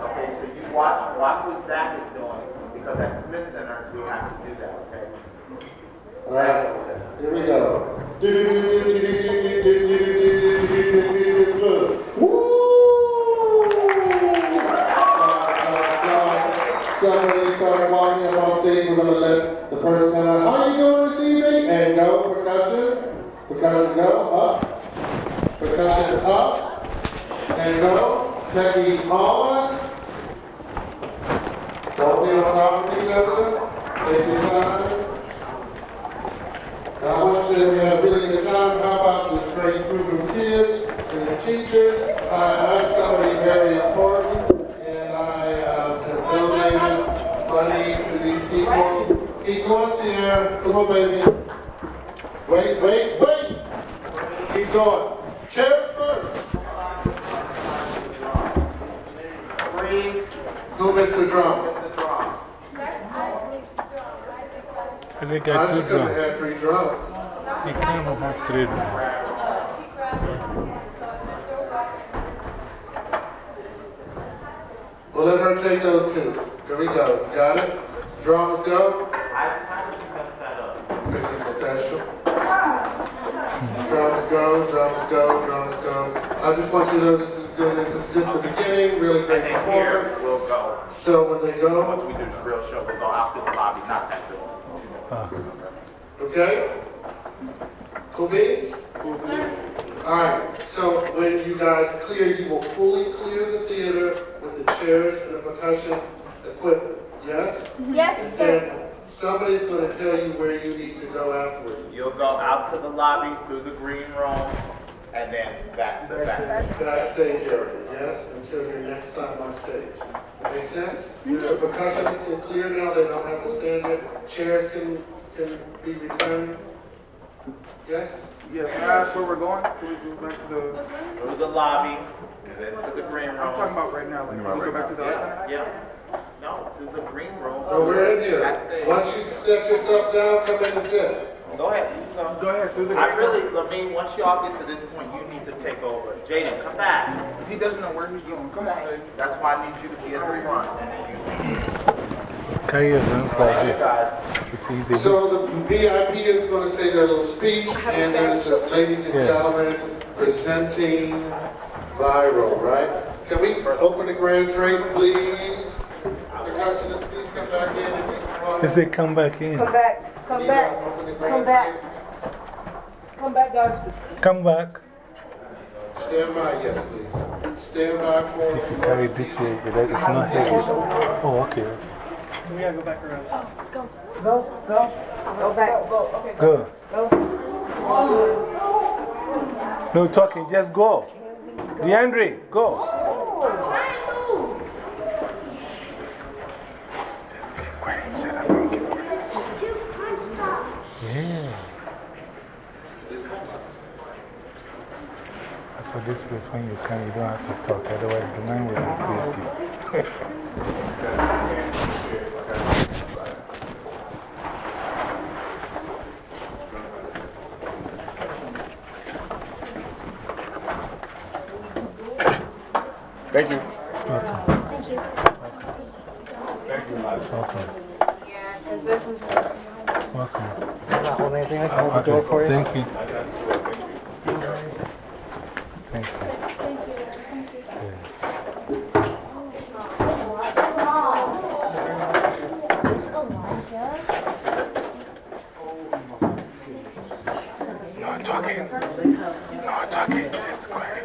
Okay, so you watch, watch what Zach is doing, because at Smith Center, we have to do that, okay? All right, here we go. Somebody starts walking up on stage, we're going to let the person know, how you doing this evening? And go, percussion. Percussion go, up. Percussion up. And go. Techies on. Don't be on top of each other. Take your time. I want to say we had a really good time. How about this great group of kids and the teachers? I, I'm somebody very important, and I uh, have donated money to these people. Keep going, Sierra. Come on, baby. Wait, wait, wait. Keep going. Chairs first. Who missed the drum? I think I two could have had three drums. He kind of had three drums. Well, let her take those two. Here we go. Got it? Drums go. This is special. Drums go, drums go, drums go. I just want you to know this is, this is just the beginning, really great And then here, performance. we'll go. So when they go, Once we do the real show, we'll go out to the lobby, not that door. Uh-huh. okay? Cool beans? All right, so when you guys clear, you will fully clear the theater with the chairs and the percussion equipment, yes? Yes, And somebody's going to tell you where you need to go afterwards. You'll go out to the lobby, through the green room, and then back to back. Backstage area, yes, until your next time on stage. Make sense? Mm-hmm. The percussionists can clear now, they don't have to stand there. Chairs can, can be returned. Yes? Yeah, can I ask where we're going? Can we go back to the. Through the lobby, and then to the green room. I'm talking about right now. Like, can we go back to the art center? Yeah, yeah. No, to the green room. No, we're in here. Once you set your stuff down, come in and sit. Go ahead, you go. Go ahead, through the I really, I mean, once y'all get to this point, you need to take over. Jaden, come back. He doesn't know where he's going. Come on, baby. That's why I need you to be in the front. Carry your drums like this. It's easy. So the VIP is going to say their little speech, and then it says, ladies and Yeah. gentlemen, presenting Viral, right? Can we open the grand drape, please? Percussionists, please come back in please come on. They say come back in. Come back, come back, come back. Come back, guys. Come back. Stand by, yes, please. Stand by for. See if you carry it this way, it- it's not heavy. Oh, okay. We gotta go back around. Go, go, go. Go back. Go, okay. Go. Go. No talking, just go. DeAndre, go. Oh. Yeah. That's for this place when you come, you don't have to talk, otherwise, the man will disgrace you. Thank you. Welcome. Thank you. Welcome. Yeah, because this is. Welcome. Not holding anything, I can hold the door for you. Thank you. Thank you. No talking. No talking. Just quiet.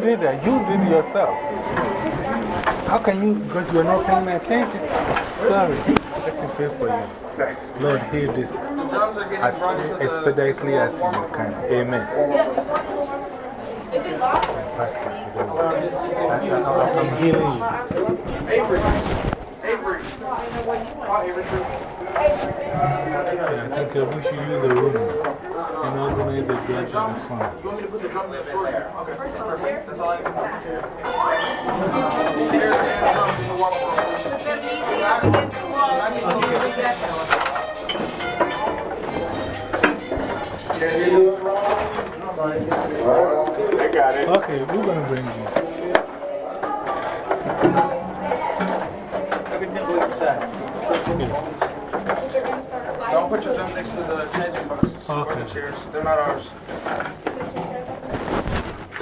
Did that? You did it yourself. How can you, because you're not paying attention? Sorry. Let me pray for you. Lord, heal this as expeditiously as you can. Amen. Pastor, I, I, I'm healing you. Avery. Avery. Oh, Avery. I think uh, we should use the room and organize the drugs and the fun. You want me to put the drum in the storage? Okay. Perfect. That's all I need. Chairs and drums in the walk room. They got it. Okay, we're going to bring you. Everything go inside. Yes. Don't put your drum next to the changing boxes or the chairs. They're not ours.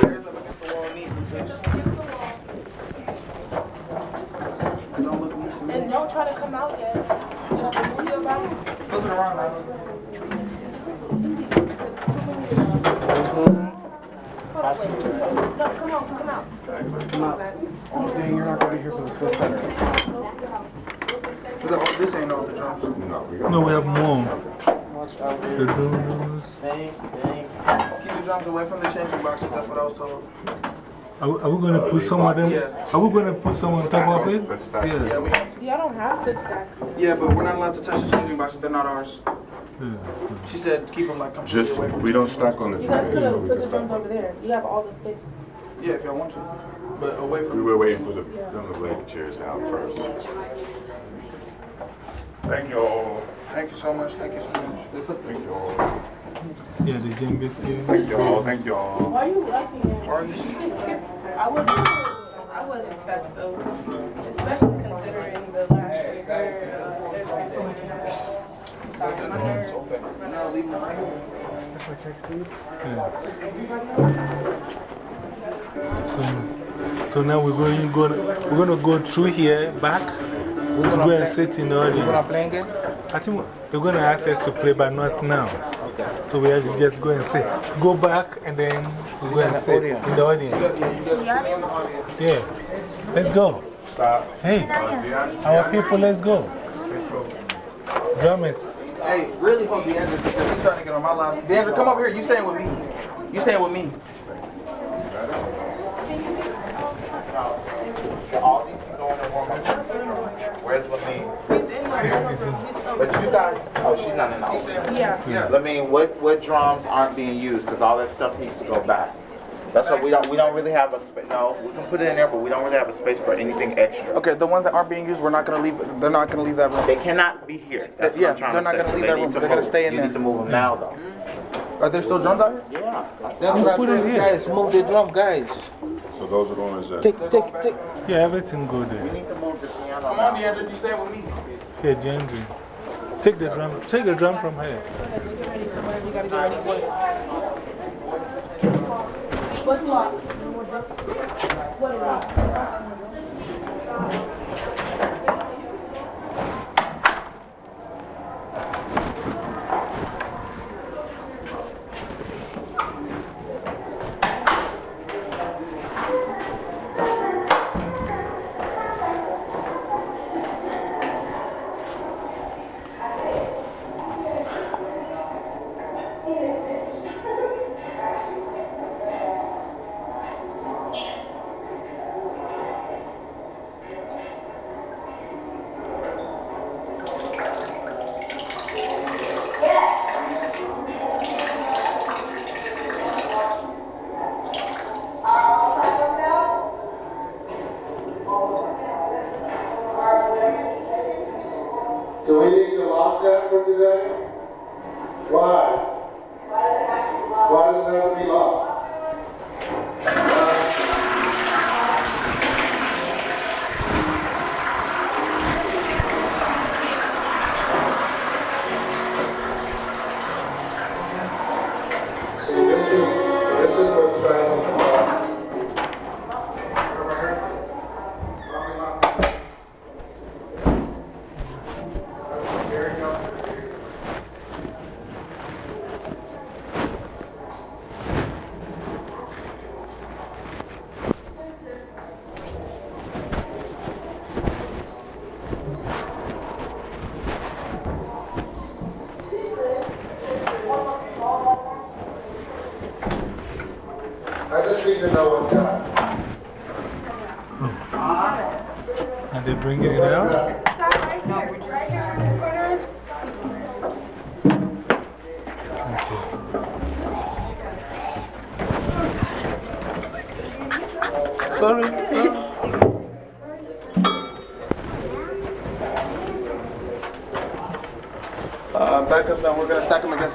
Chairs up against the wall neatly, please. Don't. And don't try to come out yet. Just move your body. Flip it around, Alex. Mm-hmm. Absolutely. No, come on, come out. Come out. Oh, dang, you're not going to be here for the Smith Center. This ain't all the drums. No, we No, we have more. Watch out, The dude. drums. Thank you, thank you. Keep the drums away from the changing boxes. That's what I was told. Are, we- are we going to put some of them? Are we going to put some on top of it? Yeah, Yeah. we have to. Y'all don't have to stack. Yeah, but we're not allowed to touch the changing boxes. They're not ours. She said keep them like completely Just, away from we don't stack on the. You guys could have we put the stack. drums over there. You have all the space. Yeah, if y'all want to. But away from We were waiting for the, them to lay the chairs down first. Thank you all. Thank you so much. Thank you so much. Thank you all. Yeah, the djembes here. Thank you all. Thank you all. Why are you laughing at Why I wouldn't, I wouldn't expect those, especially considering the last year where uh, there's so now, leave them So, so now we're going, going, we're going to go through here, back, to go and sit in the We're going to audience. I think they're going to ask us to play, but not now. So we have to just go and sit. Go back and then we go and the sit in the audience. Yeah. Let's go. Hey, our people, let's go. Drummers. Hey, really hope DeAndre because he's trying to get on my last. DeAndre, come over here. You staying with me. You staying with me. All these can go in warm up. Where's? But you guys, oh, she's not in the open. Yeah. Yeah. I mean, what, what drums aren't being used? Because all that stuff needs to go back. That's why we don't, we don't really have a space. No, we can put it in there, but we don't really have a space for anything extra. Okay, the ones that aren't being used, we're not going to leave. They're not going to leave that room. They cannot be here. That's what Yeah, I'm they're to not gonna leave they that room. They're gonna stay in You there. need to move them now, though. Mm-hmm. Are there still drums out here? Yeah. That's what I Put it told here. guys. Move the drum, guys. So those are the ones that. Take, take, take. Yeah, everything go there. We need to move the piano Come on, DeAndre. You staying with me. Yeah, Jandri. Take the drum, take the drum from here. You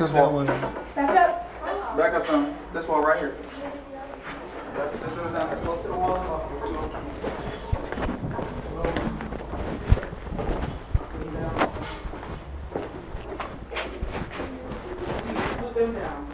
this wall. Back up. Back up some. This wall right here. Put them down.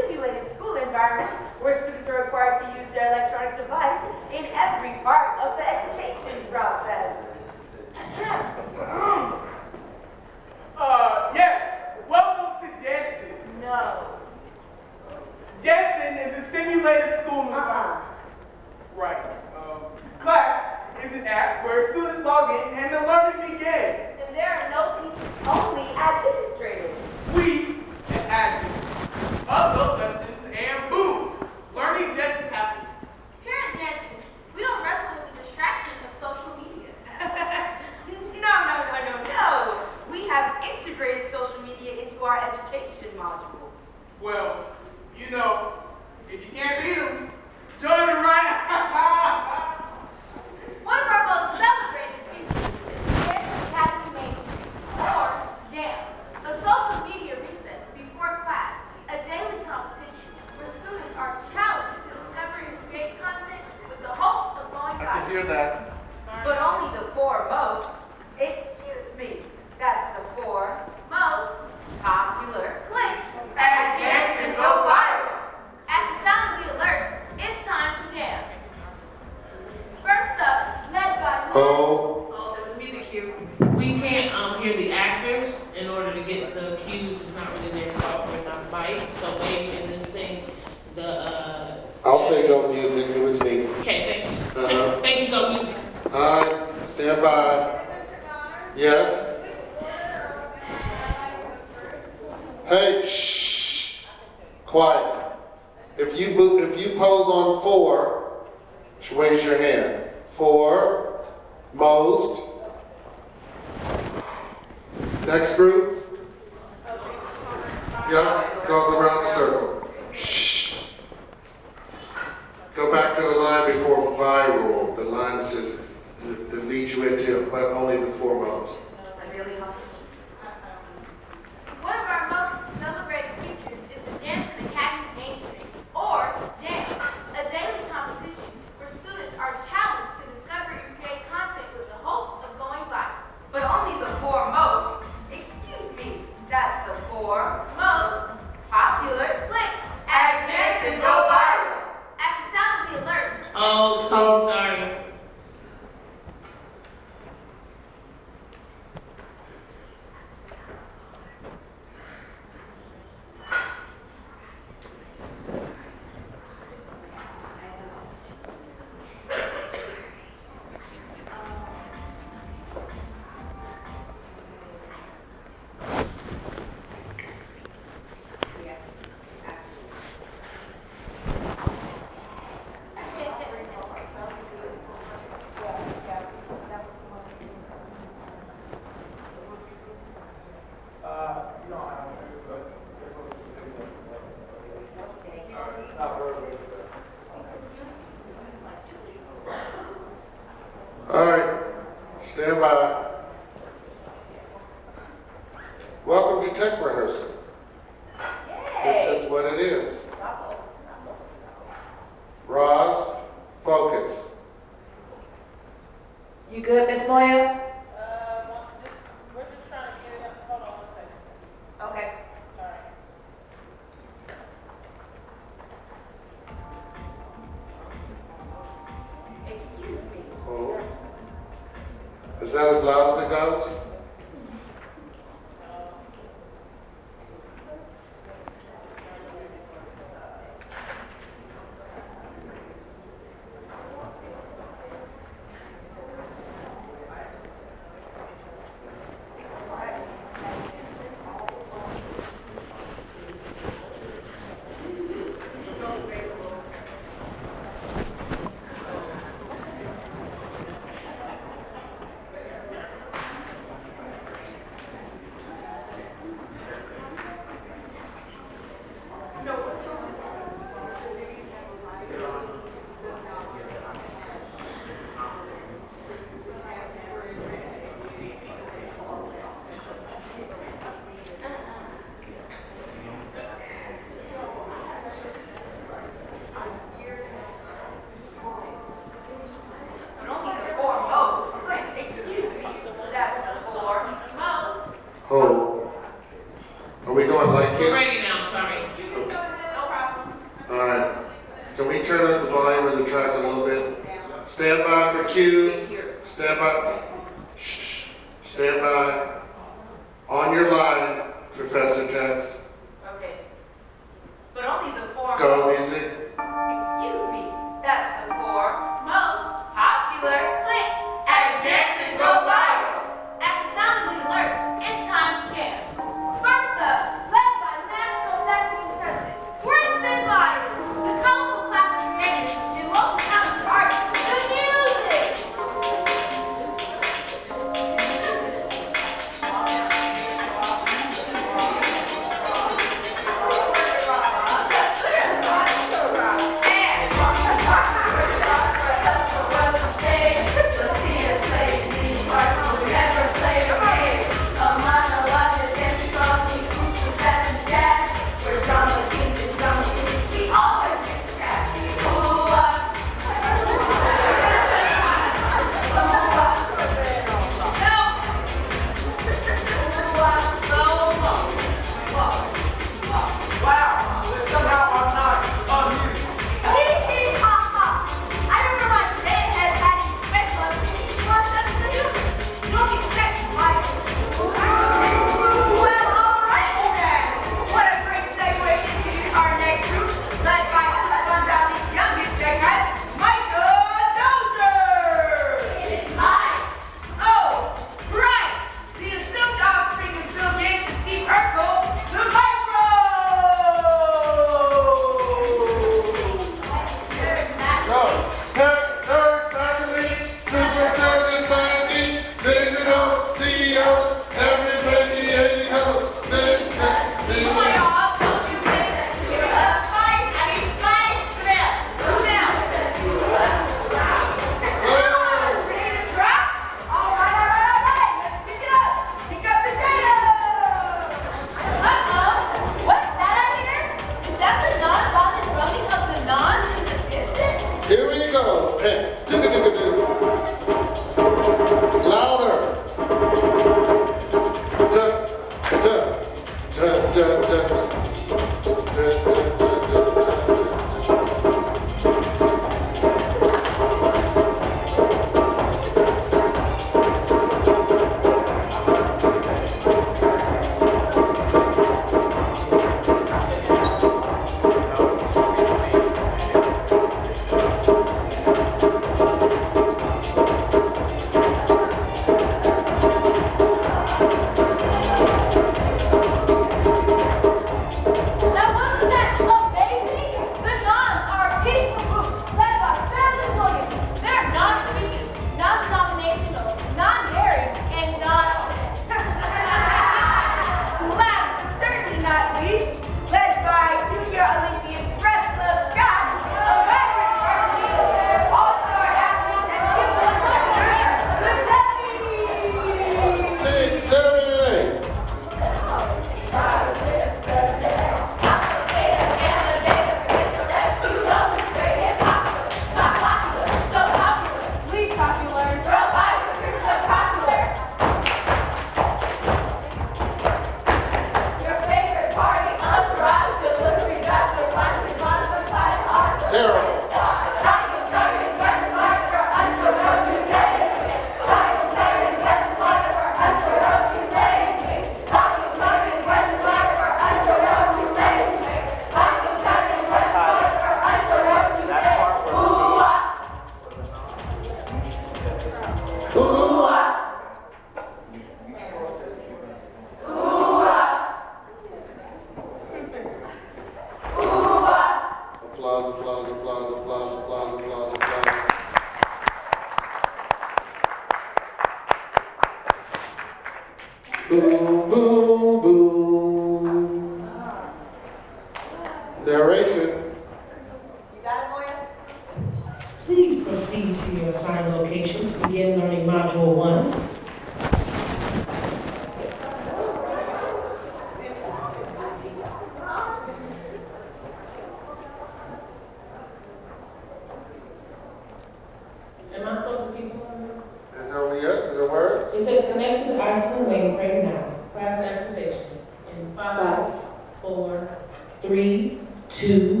Three, two,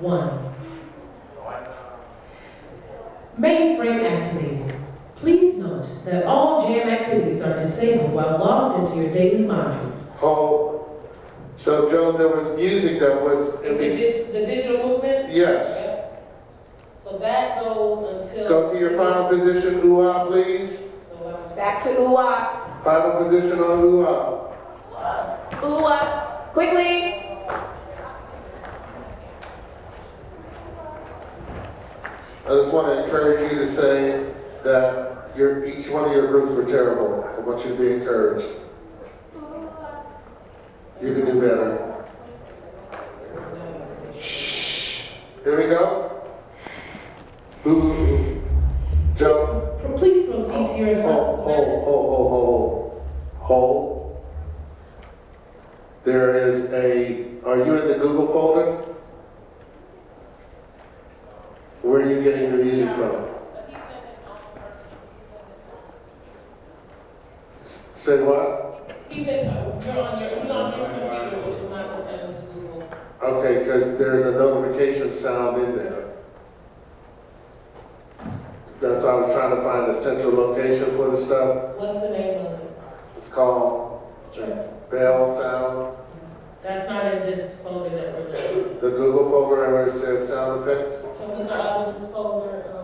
one. Mainframe activated. Please note that all jam activities are disabled while logged into your daily module. Oh, so Joe, there was music that was, Is it di- the digital movement? yes. So that goes until. Go to your final position, ooh-ah, please. Back to UWA. Final position on ooh-ah. UWA. Quickly. I just want to encourage you to say that your, each one of your groups were terrible. I want you to be encouraged. You can do better. Shh. Here we go. Boo, boo, boo. Joe. Please proceed to your Hold, hold, hold, hold, hold. Hold. There is a, are you in the Google folder? Where are you getting the music from? Say what? He said, uh, you're on your, he's on his computer, which is not the same as Google. Okay, because there's a notification sound in there. That's why I was trying to find a central location for the stuff. What's the name of it? It's called bell sound. That's not in this folder that we're looking at. The Google folder where it says sound effects. Can we go out of this folder, um,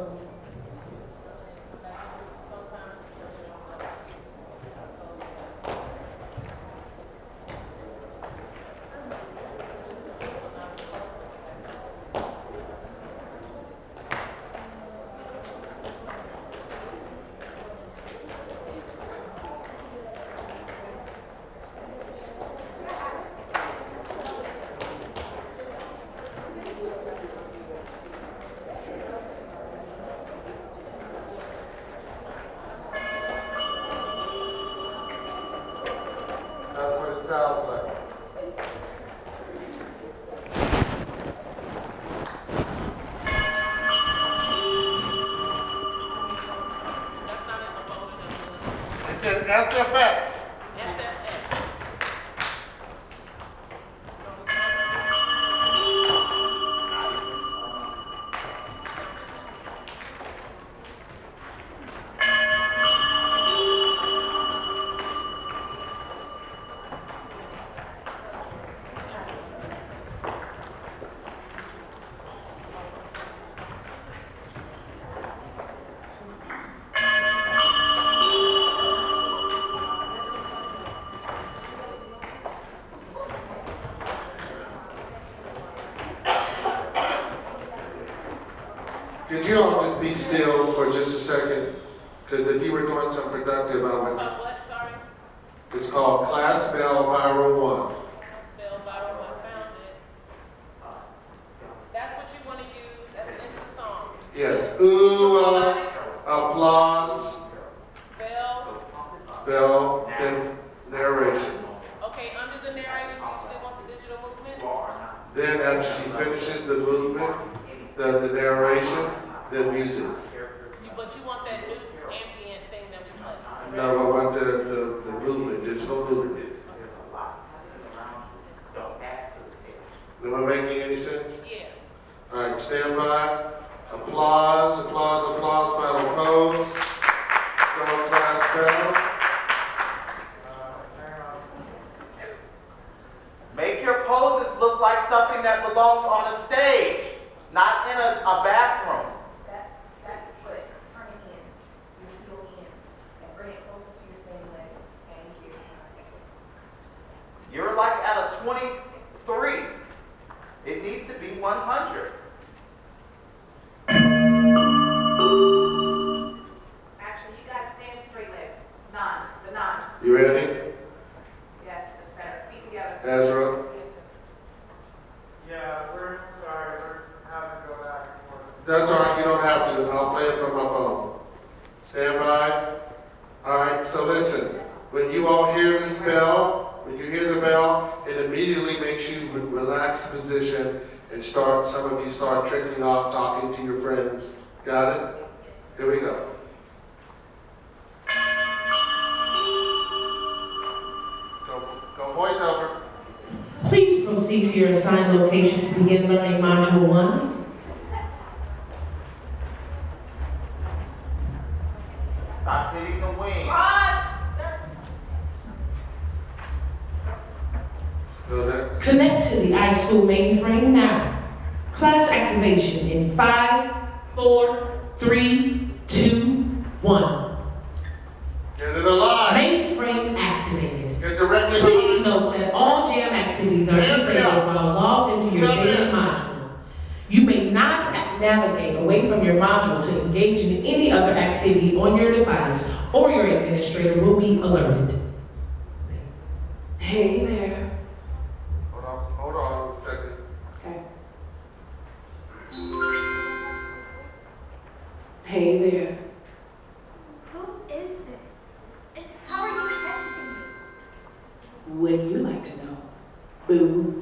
be still for just a second? four, three, two, one. Get it alive. Mainframe activated. Get directly Please note that all jam activities are disabled while logged into your data module. You may not navigate away from your module to engage in any other activity on your device, or your administrator will be alerted. Hey there. Hey there. Who is this? And how are you texting me? Would you like to know? Boo.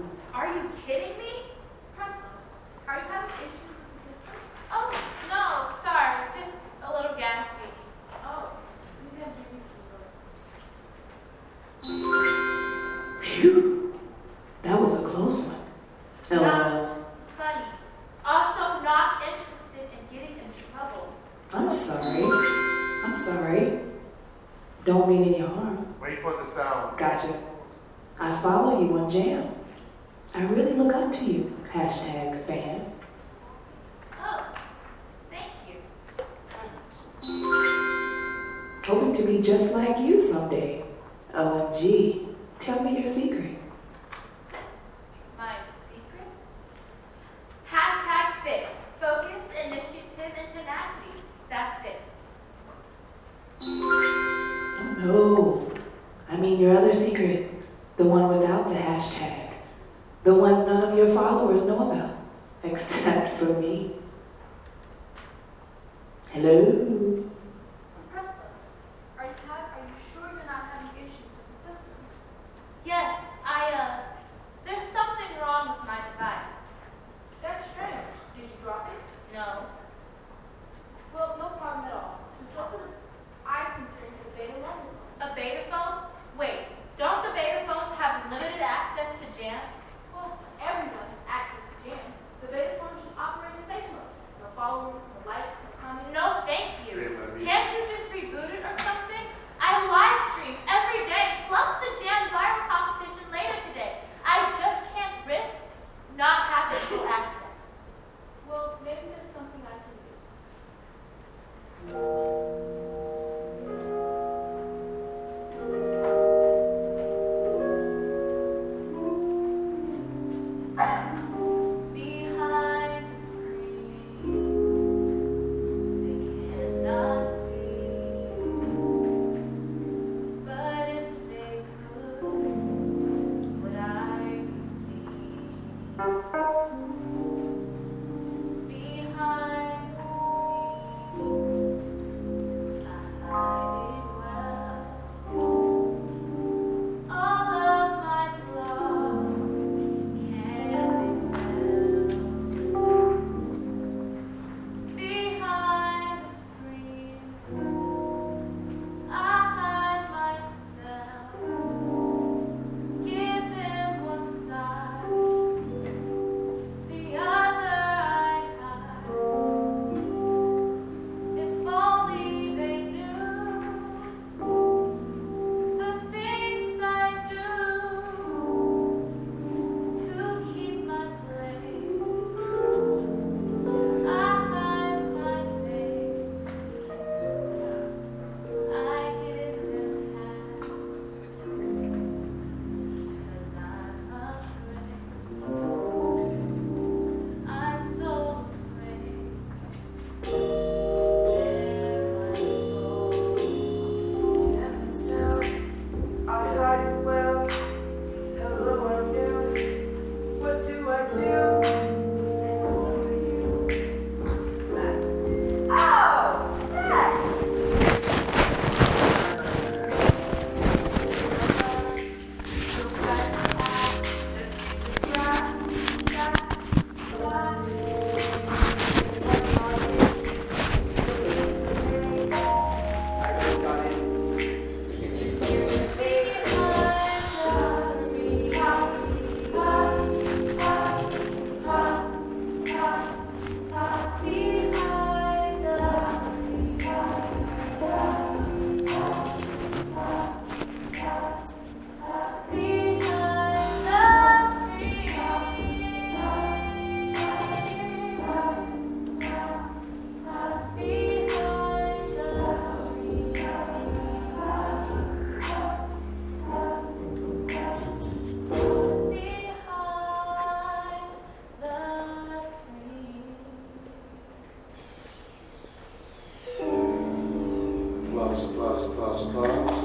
Applause, applause, applause, applause.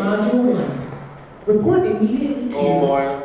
Module one, report immediately. Oh, boy.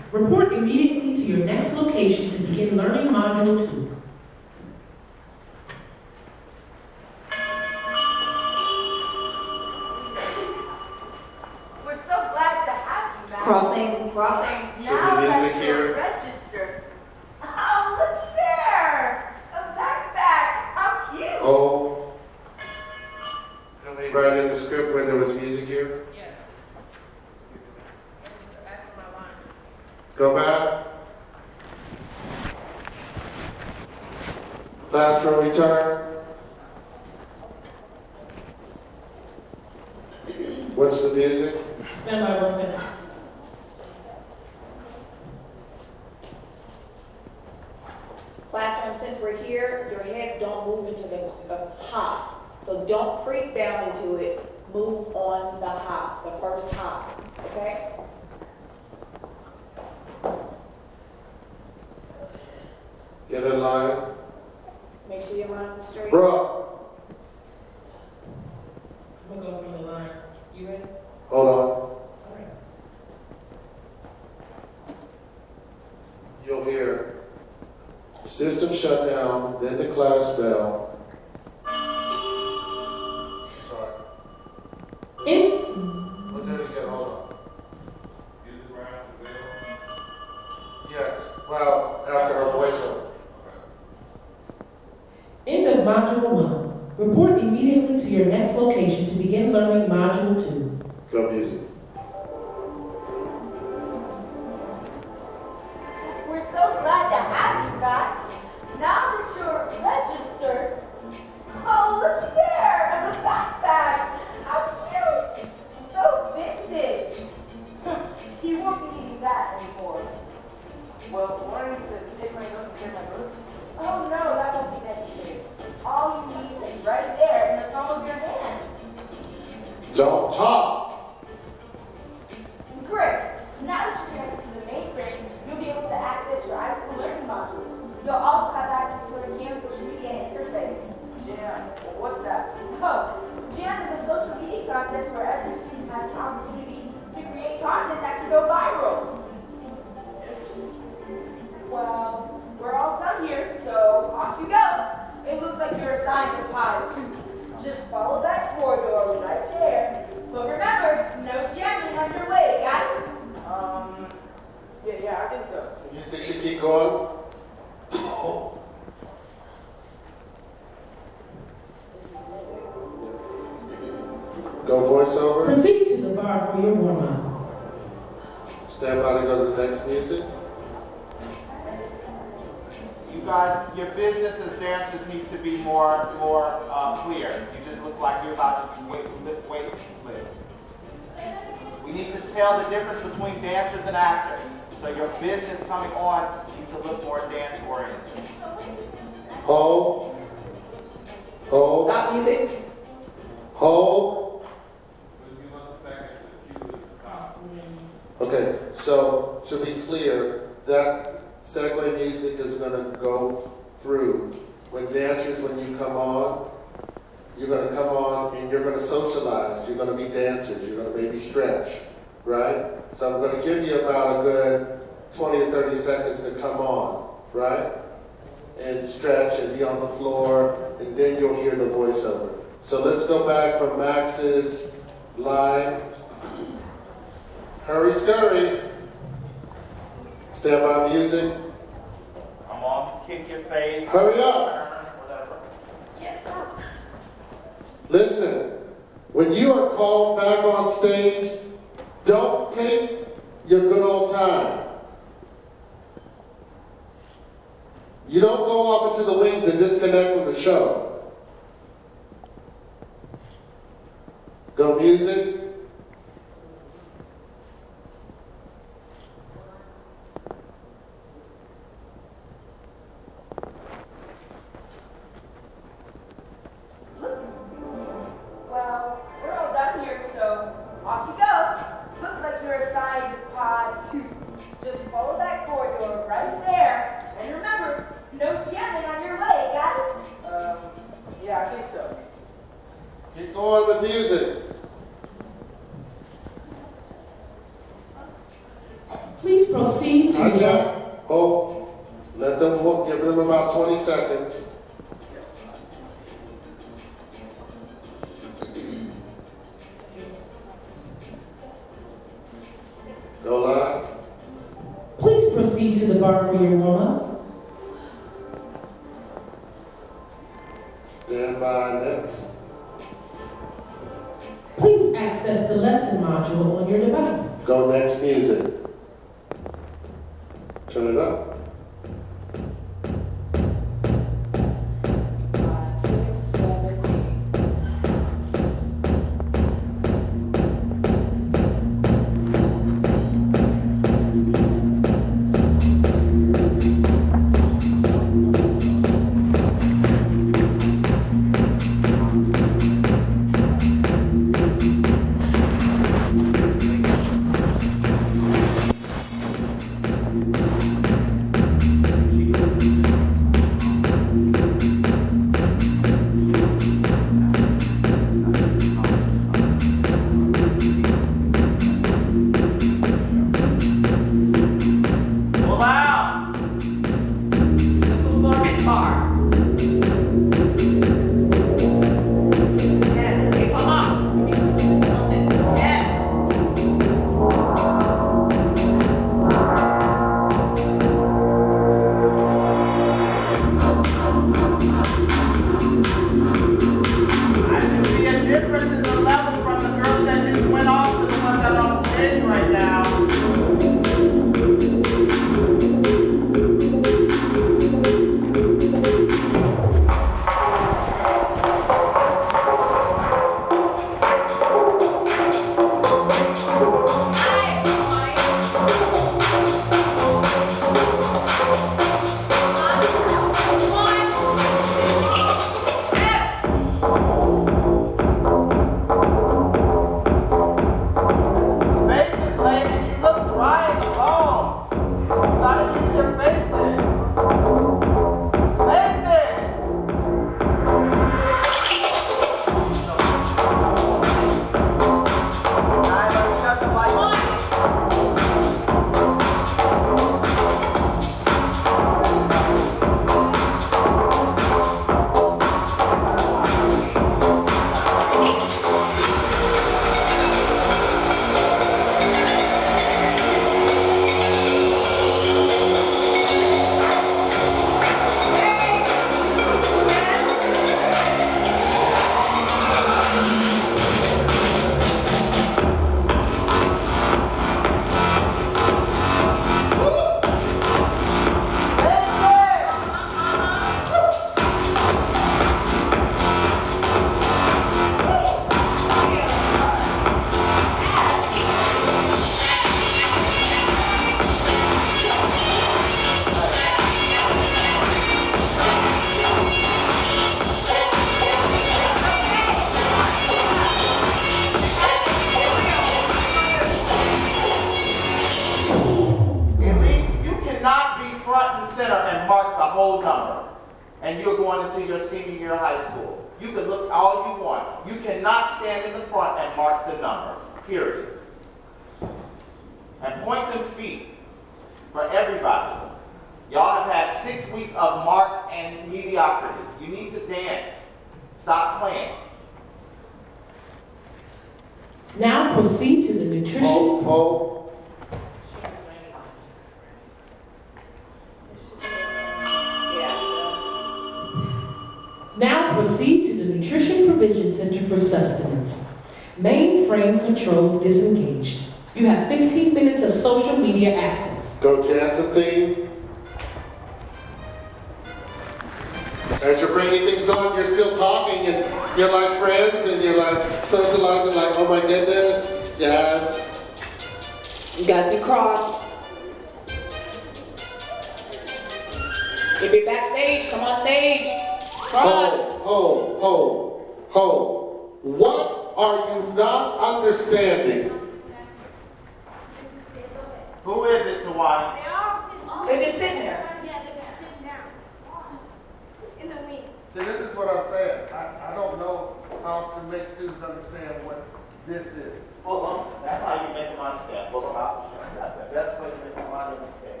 To make students understand what this is. Pull them, that's how you make them understand. Pull them out. That's the best way to make them understand.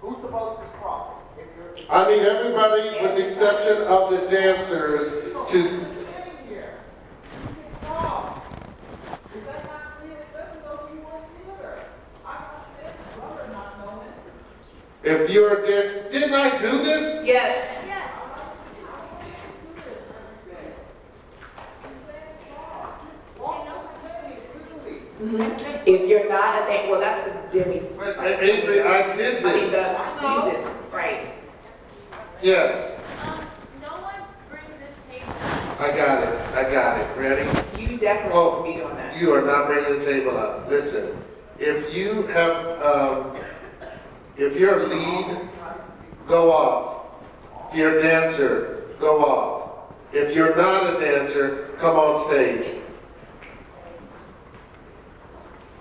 Who's supposed to be crossing? If you're- if I need everybody, with the exception of the dancers, to, if you're, dan- didn't I do this? Yes. Mhm. If you're not, I think, well, that's the Demi's. Avery, I did I mean, this. the, Jesus, right. Yes, No one brings this table. I got it, I got it. Ready? You definitely Oh, should be doing that. You are not bringing the table up. Listen, if you have, um, if you're a lead, go off. If you're a dancer, go off. If you're not a dancer, come on stage.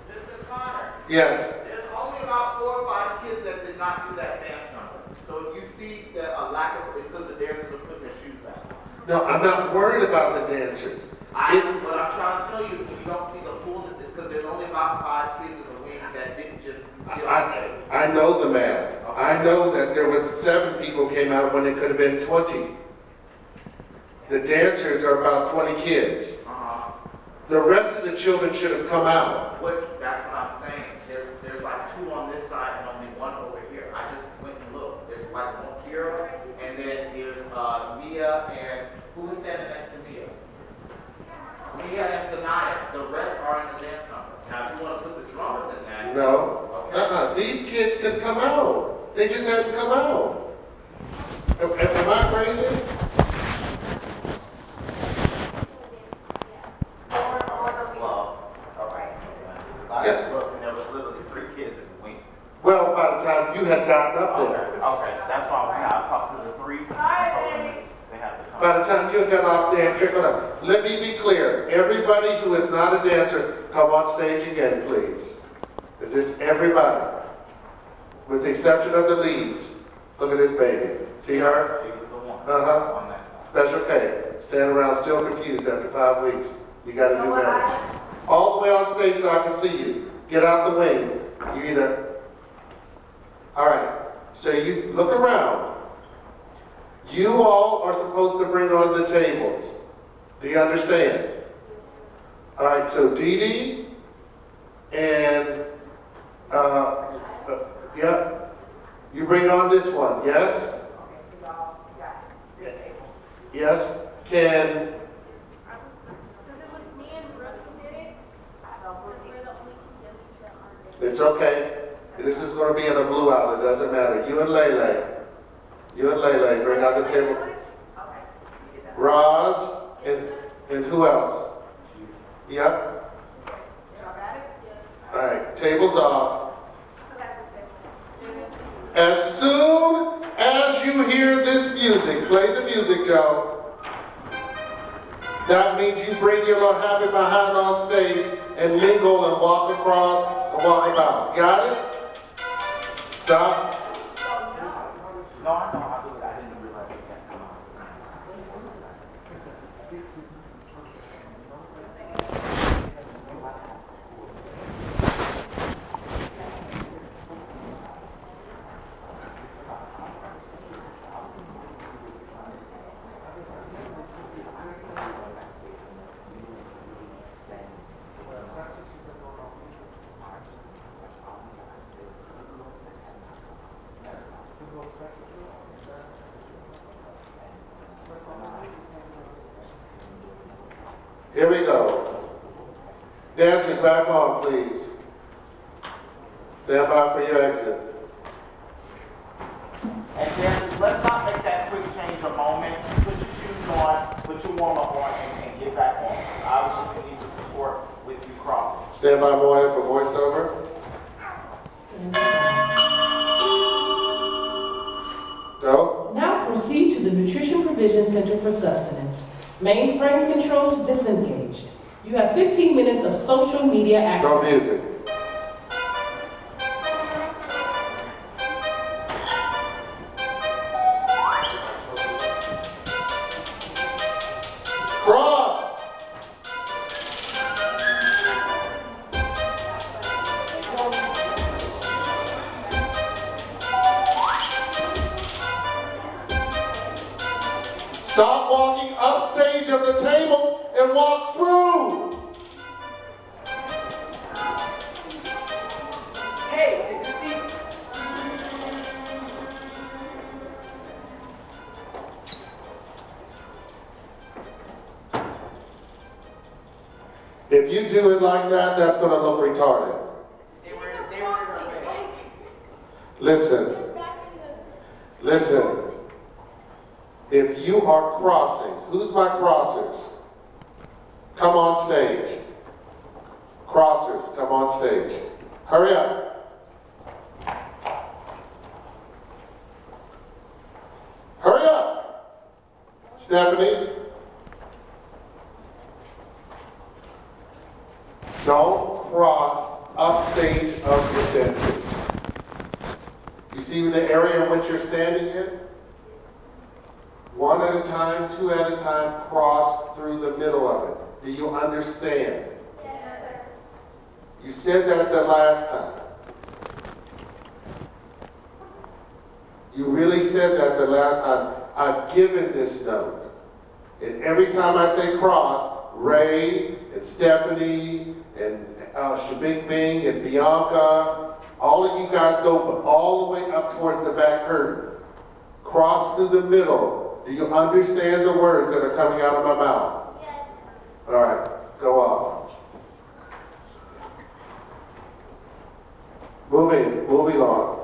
Mr. Connor, Yes. there's only about four or five kids that did not do that dance number. So if you see that a lack of, it's because the dancers are putting their shoes back. No, I'm not worried about the dancers. I, what I'm trying to tell you, if you don't see the fullness, is because there's only about five kids in the wing that didn't just get. I, I know the math. I know that there was seven people came out when it could have been 20. The dancers are about 20 kids. Uh-huh. The rest of the children should have come out. What, that's what I'm saying. There's, there's like two on this side and only one over here. I just went and looked. There's like one Kira, and then there's, uh, Mia and, who is standing next to Mia? Mia and Sanaya. The rest are in the dance number. Now, if you want to put the drummers in that. No. Uh-uh. These kids could come out. They just haven't come out. Am, am I crazy? Well, okay. I Yeah. looked and there was literally three kids in the wing. Well, by the time you had gotten up there. Okay, that's why I was, I talked to the three. I told them By the time you got off there and trickled up. Let me be clear. Everybody who is not a dancer, come on stage again, please. Is this everybody? With the exception of the leads. Look at this baby. See her? Uh-huh. Special K. Stand around still confused after five weeks. You gotta do better. All the way on stage so I can see you. Get out the wing. You either. All right. So you look around. You all are supposed to bring on the tables. Do you understand? All right, so Dee Dee and, uh, uh, yeah, you bring on this one, yes? Yes, can, it's okay. This is going to be in a blue out, it doesn't matter. You and Lele. You and Lele, bring out the table. Roz, and, and who else? Yep. All right, tables off. As soon as you hear this music, play the music, Joe. That means you bring your little happy behind on stage and mingle and walk across and walk about. Got it? Stop. No, I know do it. I didn't realize it. Yeah, come on. Here we go. Dancers back on, please. Stand by for your exit. And then let's not make that quick change a moment. Put your shoes on, put your warm up on, and, and get back on. Obviously, we need the support with you crossing. Stand by, Moya, for voiceover. Go. Now proceed to the Nutrition Provision Center for Sustenance. Mainframe controls disengaged. You have 15 minutes of social media access. No music. do it like that, that's going to look retarded. Listen, listen. If you are crossing, who's my crossers? Come on stage. Crossers, come on stage. Hurry up. Hurry up. Stephanie. this note. And every time I say cross, Ray and Stephanie and uh, Shabing Bing and Bianca, all of you guys go all the way up towards the back curtain. Cross through the middle. Do you understand the words that are coming out of my mouth? Yes. All right, go off. Moving, moving on.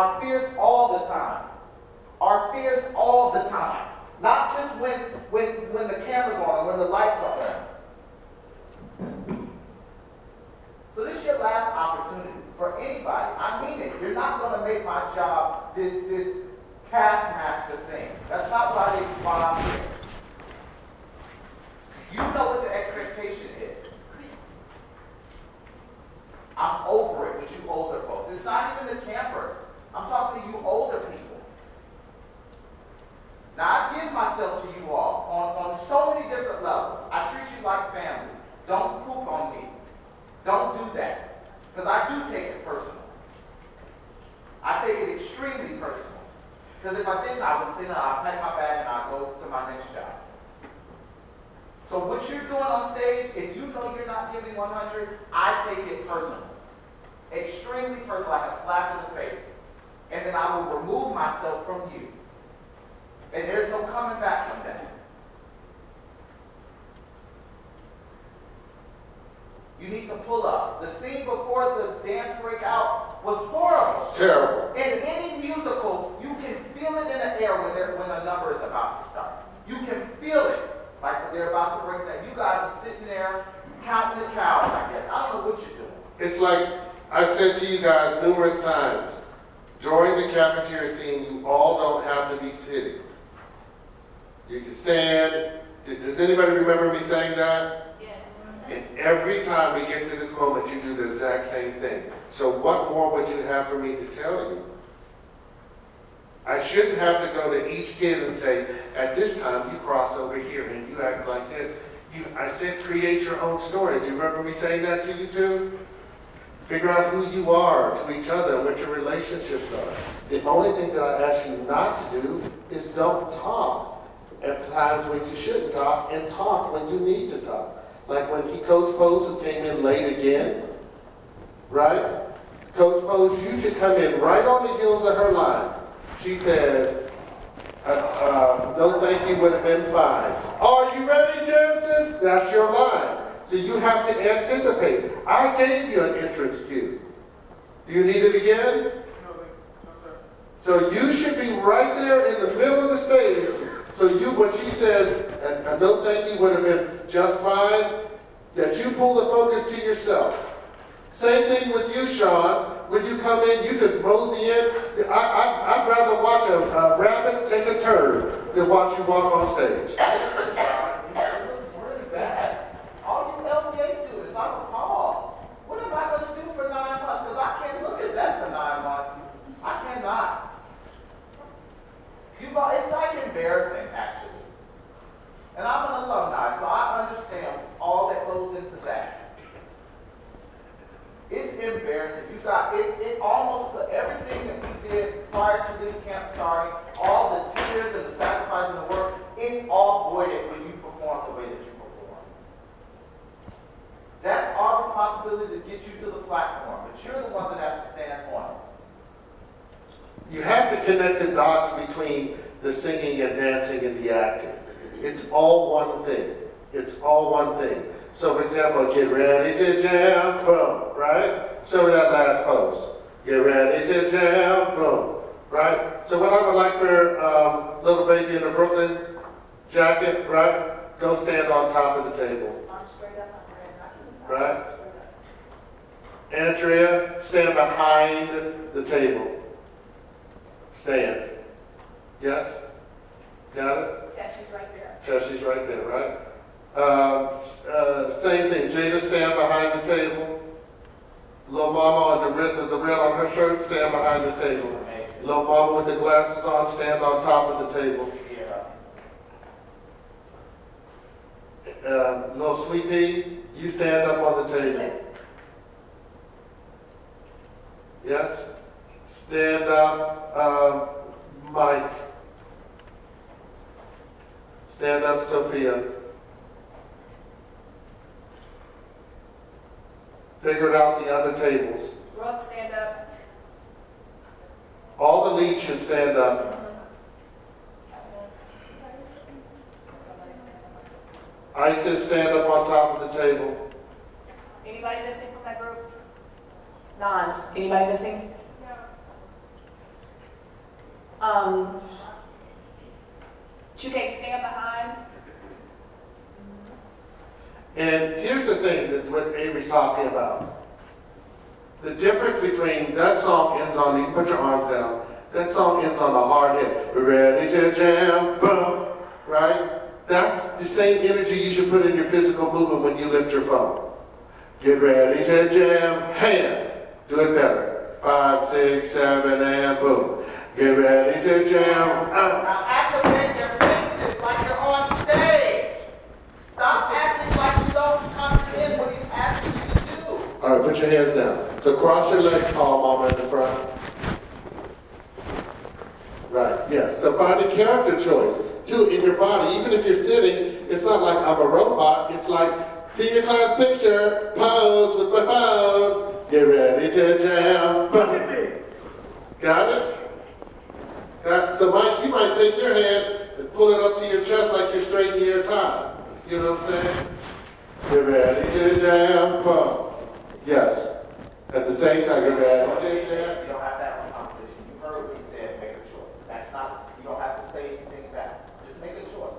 Are fierce all the time. Are fierce all the time. Not just when, when, when the camera's on, and when the lights are on. So this is your last opportunity for anybody. I mean it. You're not going to make my job this, this taskmaster thing. That's not why, they, why here. You know what the expectation is. I'm over it with you older folks. It's not even the campers. I'm talking to you older people. Now, I give myself to you all on, on so many different levels. I treat you like family. Don't poop on me. Don't do that. Because I do take it personal. I take it extremely personal. Because if I didn't, I would say, no, I'll pack my bag and I'll go to my next job. So what you're doing on stage, if you know you're not giving 100, I take it personal. Extremely personal, like a slap in the face. And then I will remove myself from you. And there's no coming back from that. You need to pull up. The scene before the dance breakout was horrible. Terrible. In any musical, you can feel it in the air when, when a number is about to start. You can feel it like they're about to break that. You guys are sitting there counting the cows, I guess. I don't know what you're doing. It's like I said to you guys numerous times during the cafeteria scene, you all don't have to be sitting. You can stand. Does anybody remember me saying that? And every time we get to this moment, you do the exact same thing. So, what more would you have for me to tell you? I shouldn't have to go to each kid and say, at this time, you cross over here and you act like this. You, I said, create your own stories. Do you remember me saying that to you too? Figure out who you are to each other and what your relationships are. The only thing that I ask you not to do is don't talk at times when you shouldn't talk and talk when you need to talk. Like when he, Coach Pose, came in late again, right? Coach Pose, you should come in right on the heels of her line. She says, uh, uh, no thank you would have been fine. Are you ready, Jansen? That's your line. So you have to anticipate. I gave you an entrance cue. Do you need it again? No, no, sir. So you should be right there in the middle of the stage. So you, when she says, a no thank you would have been just fine, that you pull the focus to yourself. Same thing with you, Sean. When you come in, you just mosey in. I, I, would rather watch a, a rabbit take a turn than watch you walk on stage. it's like embarrassing, actually. And I'm an alumni, so I understand all that goes into that. It's embarrassing. You got it, it almost put everything that we did prior to this camp starting, all the tears and the sacrifice and the work, it's all voided when you perform the way that you perform. That's our responsibility to get you to the platform, but you're the ones that have to stand on it. You have to connect the dots between the singing and dancing and the acting. It's all one thing. It's all one thing. So, for example, get ready to jam, boom, right? Show me that last pose. Get ready to jam, boom, right? So, what I would like for um, little baby in the Brooklyn jacket, right? Go stand on top of the table. Right? Andrea, stand behind the table. Stand. Yes? Got it? Tessie's right there. Tessie's right there, right? Uh, uh, same thing. Jada, stand behind the table. Little mama on the red, the red on her shirt, stand behind the table. Little mama with the glasses on, stand on top of the table. Uh, little sweet pea, you stand up on the table. Yes? Stand up, um, Mike. Stand up, Sophia. Figured out the other tables. Rod, stand up. All the leads should stand up. Isis, stand up on top of the table. Anybody missing from that group? Nons. Anybody missing? Um, Chuke, stand behind. And here's the thing that what Avery's talking about. The difference between that song ends on these, put your arms down. That song ends on a hard hit. We're ready to jam, boom, right? That's the same energy you should put in your physical movement when you lift your phone. Get ready to jam, hand. Do it better. Five, six, seven, and boom. Get ready to jam. Uh. Now activate your faces like you're on stage. Stop acting like you don't comprehend what he's asking you to do. All right, put your hands down. So cross your legs tall, mama, in the front. Right, yes. So find a character choice. Do it in your body. Even if you're sitting, it's not like I'm a robot. It's like, senior class picture, pose with my phone. Get ready to jam. Got it? Got, so Mike, you might take your hand and pull it up to your chest like you're straightening your tie. You know what I'm saying? Get ready to jam. Boom. Yes. At the same time, get ready to. You don't have to have a conversation. You heard what he said, make a choice. That's not, you don't have to say anything back. Just make a choice.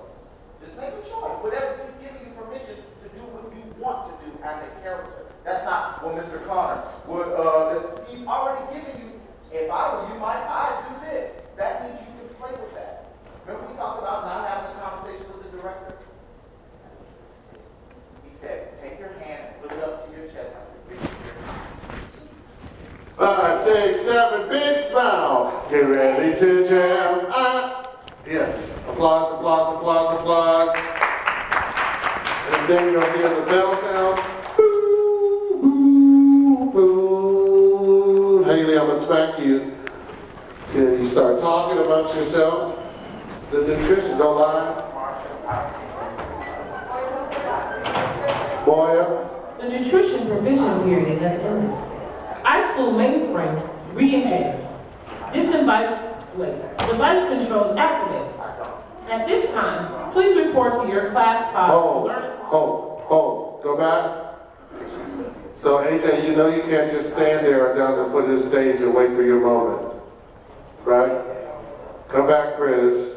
Just make a choice. Whatever he's giving you permission to do what you want to do as a character. That's not, well, Mr. Connor, would, uh, he's already given you, if I were you, Mike, I'd do this. That means you can play with that. Remember we talked about not having a conversation with the director? He said, take your hand and put it up to your chest Five, six, seven, big smile. Get ready to jam. Ah. Yes. Applause, applause, applause, applause. And then you'll hear the bell sound. Boo, boo, boo. Haley, I'm going to smack you. Then you start talking amongst yourself. The nutrition, don't lie. Moya. The nutrition provision period has ended. iSchool mainframe wait, device controls activated. At this time, please report to your class pod. Hold, hold, hold. Go back. So AJ, you know you can't just stand there down the foot of the stage and wait for your moment. Right? Come back, Chris.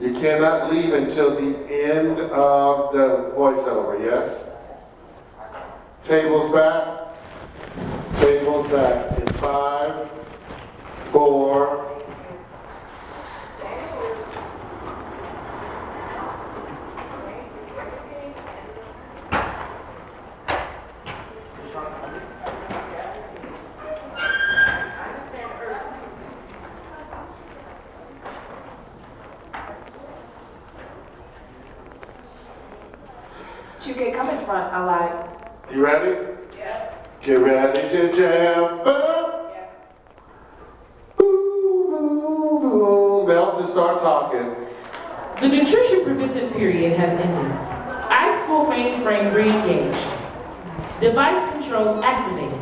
You cannot leave until the end of the voiceover, yes? Tables back. Tables back in five, four, Chuke, come in front. I lied. You ready? Yeah. Get ready to jam. Boom. Boom, boom. Now to start talking. The nutrition provision period has ended. iSchool mainframe re-engaged. Device controls activated.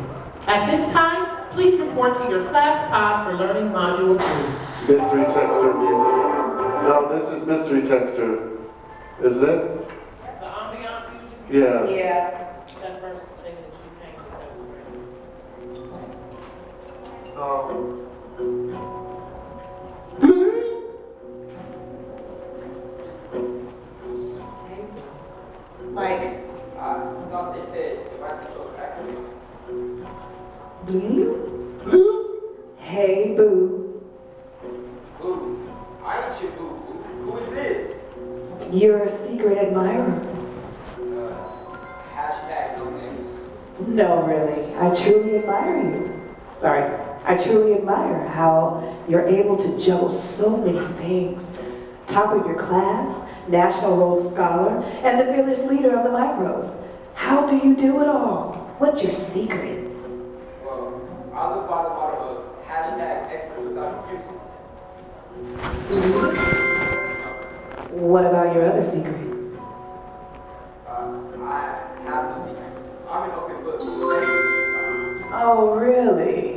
At this time, please report to your class pod for learning module two. Mystery texture music. No, this is mystery texture. Isn't it? The ambient music? Yeah. Yeah. Um, no names. No, really. I truly admire you. Sorry. I truly admire how you're able to juggle so many things. Top of your class, National Rhodes Scholar, and the fearless leader of the micros. How do you do it all? What's your secret? Well, I live by the motto of hashtag expert without excuses. What about your other secret? Uh, I have no secrets. I'm an open book. Oh, really?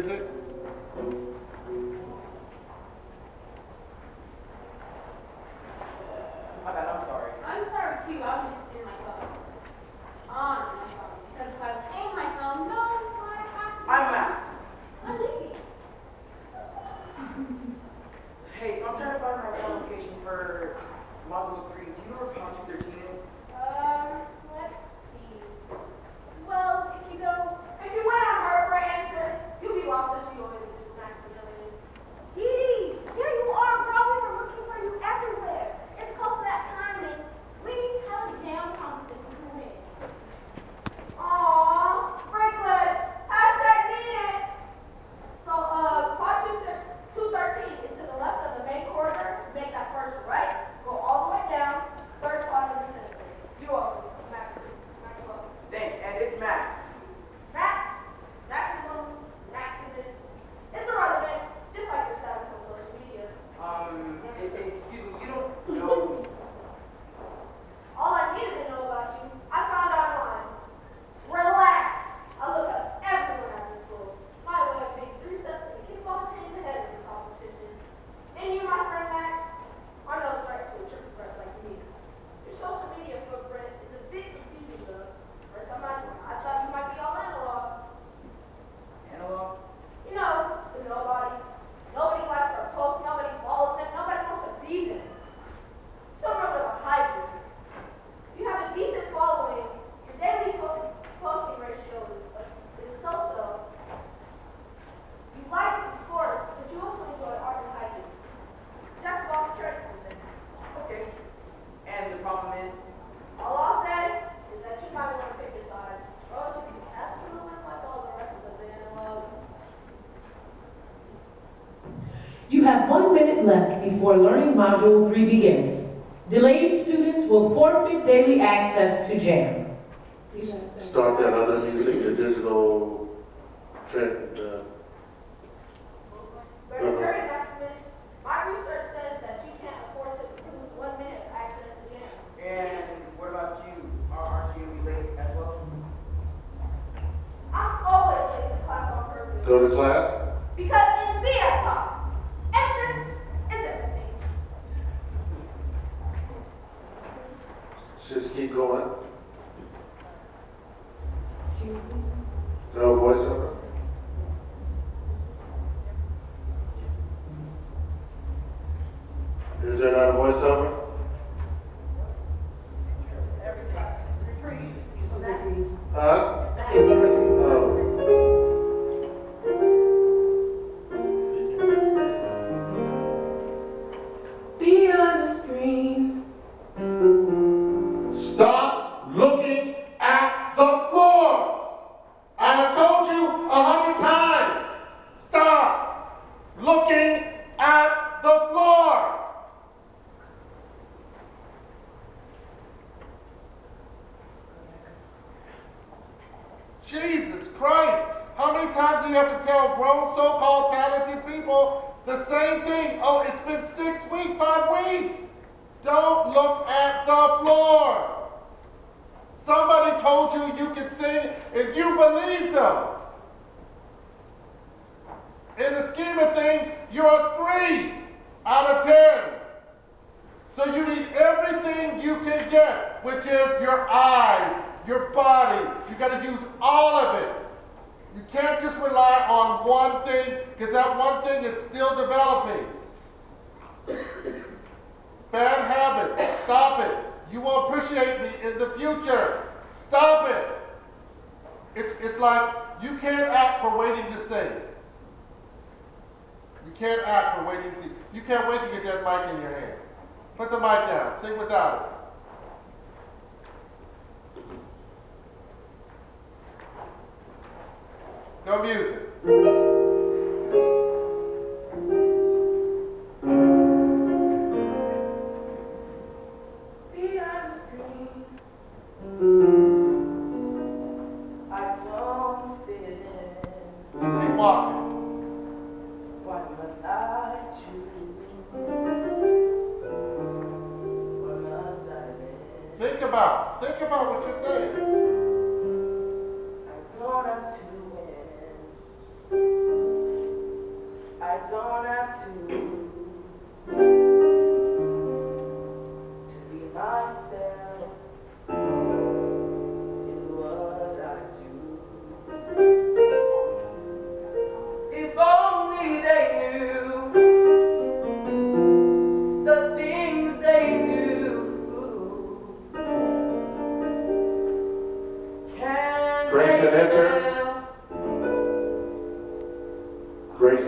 is it before Learning Module 3 begins. Delayed students will forfeit daily access to J.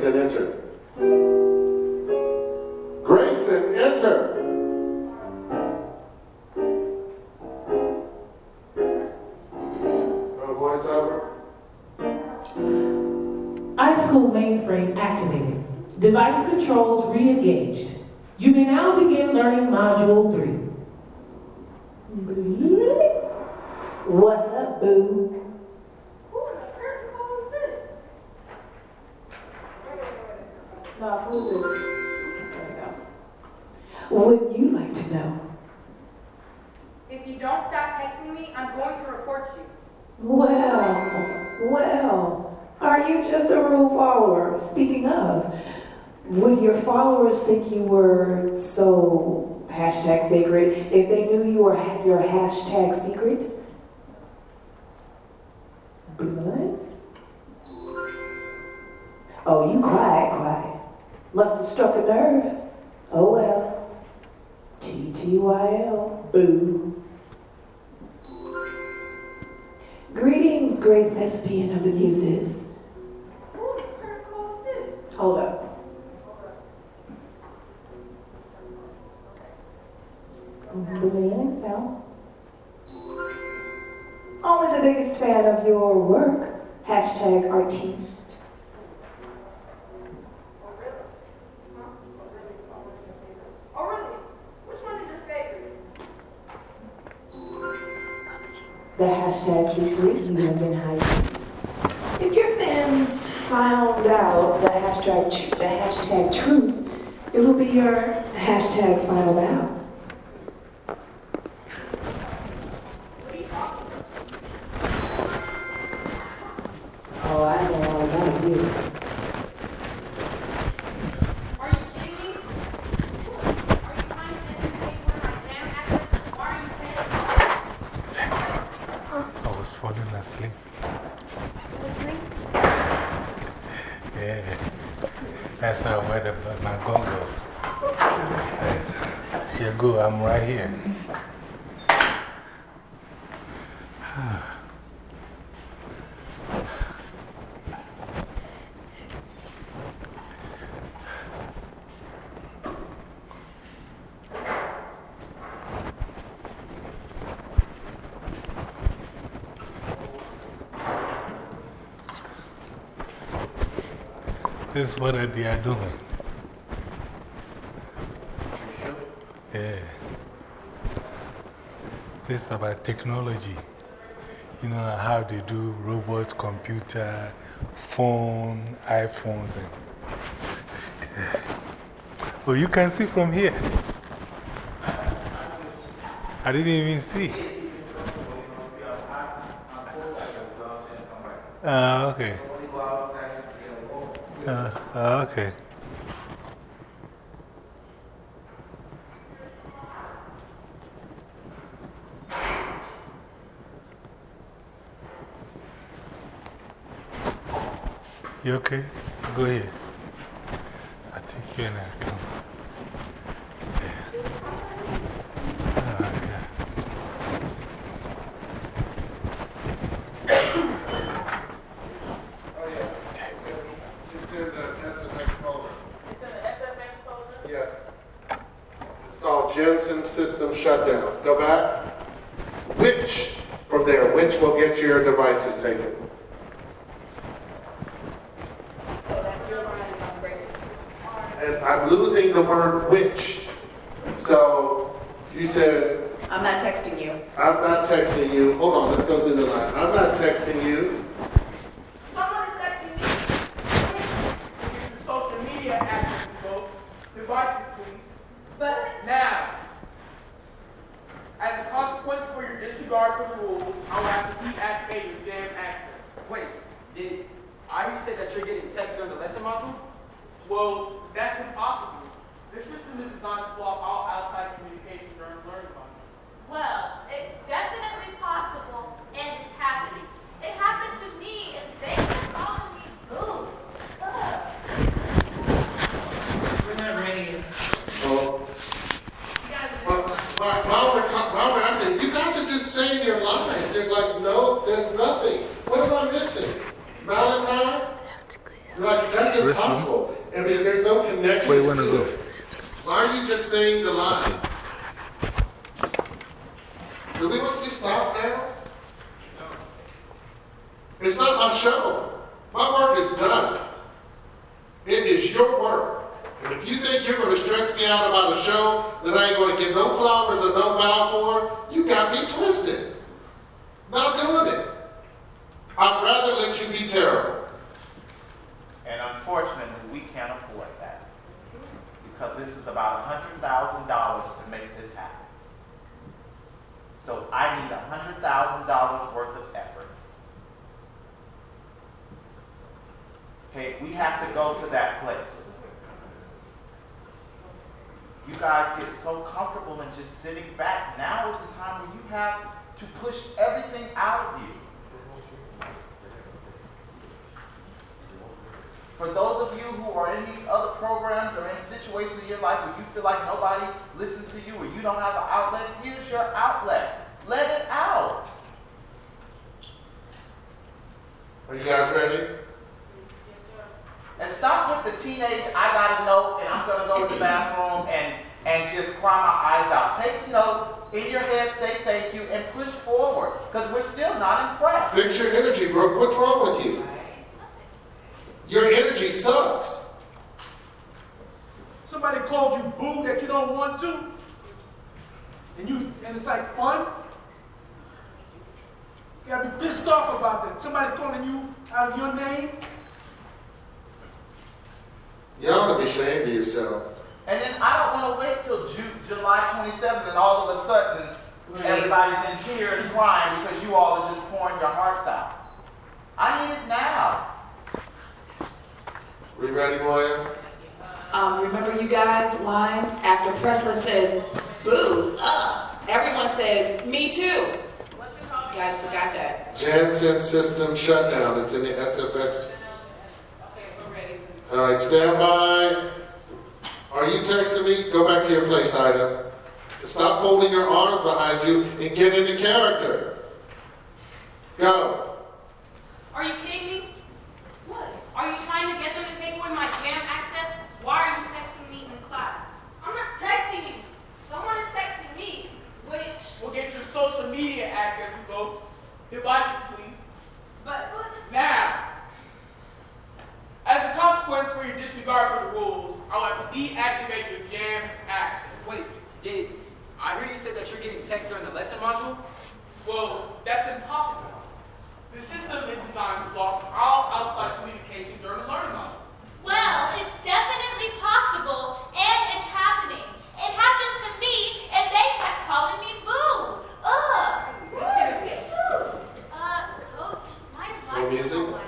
excellent is what they are doing. Yeah. This is about technology. You know, how they do robots, computer, phone, iPhones. And. Oh, you can see from here. I didn't even see. Ah, okay. okay? Why are you just saying the lines? Do we want to stop now? It's not my show. My work is done. It is your work. And if you think you're going to stress me out about a show that I ain't going to get no flowers or no bow for, you got me twisted. Not doing it. I'd rather let you be terrible. And unfortunately, we can't afford that. Because this is about $100,000 to make this happen. So I need $100,000 worth of effort. Okay, we have to go to that place. You guys get so comfortable in just sitting back. Now is the time when you have to push everything out of you. For those of you who are in these other programs or in situations in your life where you feel like nobody listens to you or you don't have an outlet, here's your outlet. Let it out. Are you guys ready? Yes, sir. And stop with the teenage, I gotta know, and I'm gonna go to the bathroom and, and just cry my eyes out. Take notes, in your head, say thank you, and push forward, because we're still not impressed. Fix your energy, Brooke. What's wrong with you? Your energy sucks. Somebody called you boo that you don't want to, and you and it's like fun. You gotta be pissed off about that. Somebody calling you out of your name. You ought to be ashamed of yourself. And then I don't want to wait till Ju- July 27th and all of a sudden everybody's in tears crying because you all are just pouring your hearts out. I need it now. We ready, Moya? Um, remember you guys line after Presley says, boo, uh, everyone says, me too. You guys forgot that. Jansen system shutdown. It's in the SFX. All right, stand by. Are you texting me? Go back to your place, Ida. Stop folding your arms behind you and get into character. Go. Are you kidding me? What? Are you trying to get them to take away my jam access? Why are you texting me in class? I'm not texting you. Someone is texting me, which. We'll get your social media access, you go. Devices, please. But. Now, as a consequence for your disregard for the rules, I want to deactivate your jam access. Wait, did I hear you say that you're getting text during the lesson module? Well, that's impossible. The system is designed to block all outside communication during the learning module. Well, it's definitely possible, and it's happening. It happened to me, and they kept calling me boo. Ugh. Me too. Me too. Uh, coach, my No device is music? on.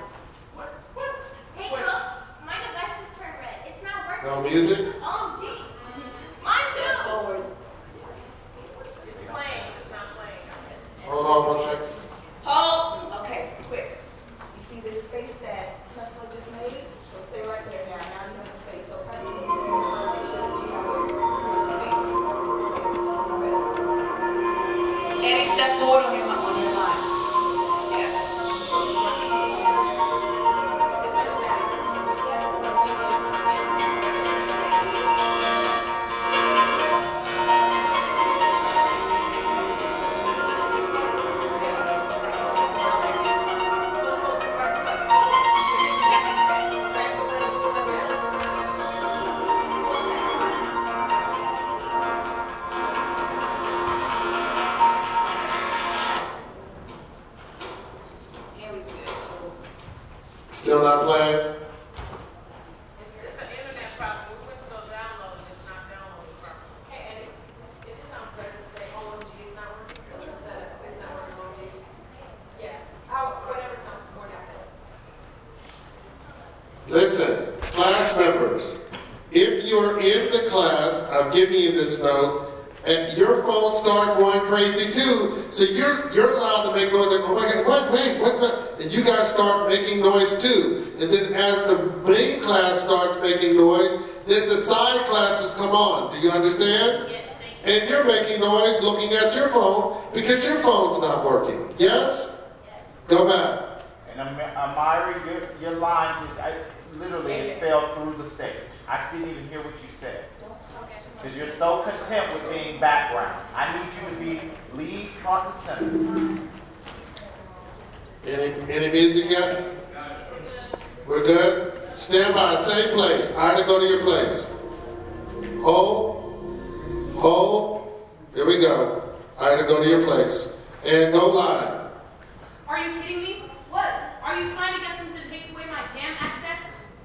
Hey, coach, my device just turned red. It's not working. No music? Oh, gee. Mine too. Forward. It's playing. It's not playing. Hold on one second. Oh, okay, quick. You see this space that Presley just made? So stay right there now. Now you have a space. So to make sure that you have a space. Eddie, step forward on your, Still not playing? Listen, class members, if you're in the class, I've given you this note, and your phone start going crazy too, so you're you're allowed to make noise like, oh my god, what, wait, what, what? And you guys start making noise too. And then as the main class starts making noise, then the side classes come on. Do you understand? Yes. And you're making noise looking at your phone because your phone's not working. Yes? Go back. And Am- Amira, your, your line, I, literally, it fell through the stage. I didn't even hear what you said. Because you're so content with being background. I need you to be lead, front, and center. Any, any music yet? We're good? Stand by, same place. I had to go to your place. Hold, hold. Here we go. I had to go to your place. And go live. Are you kidding me? What? Are you trying to get them to take away my jam access?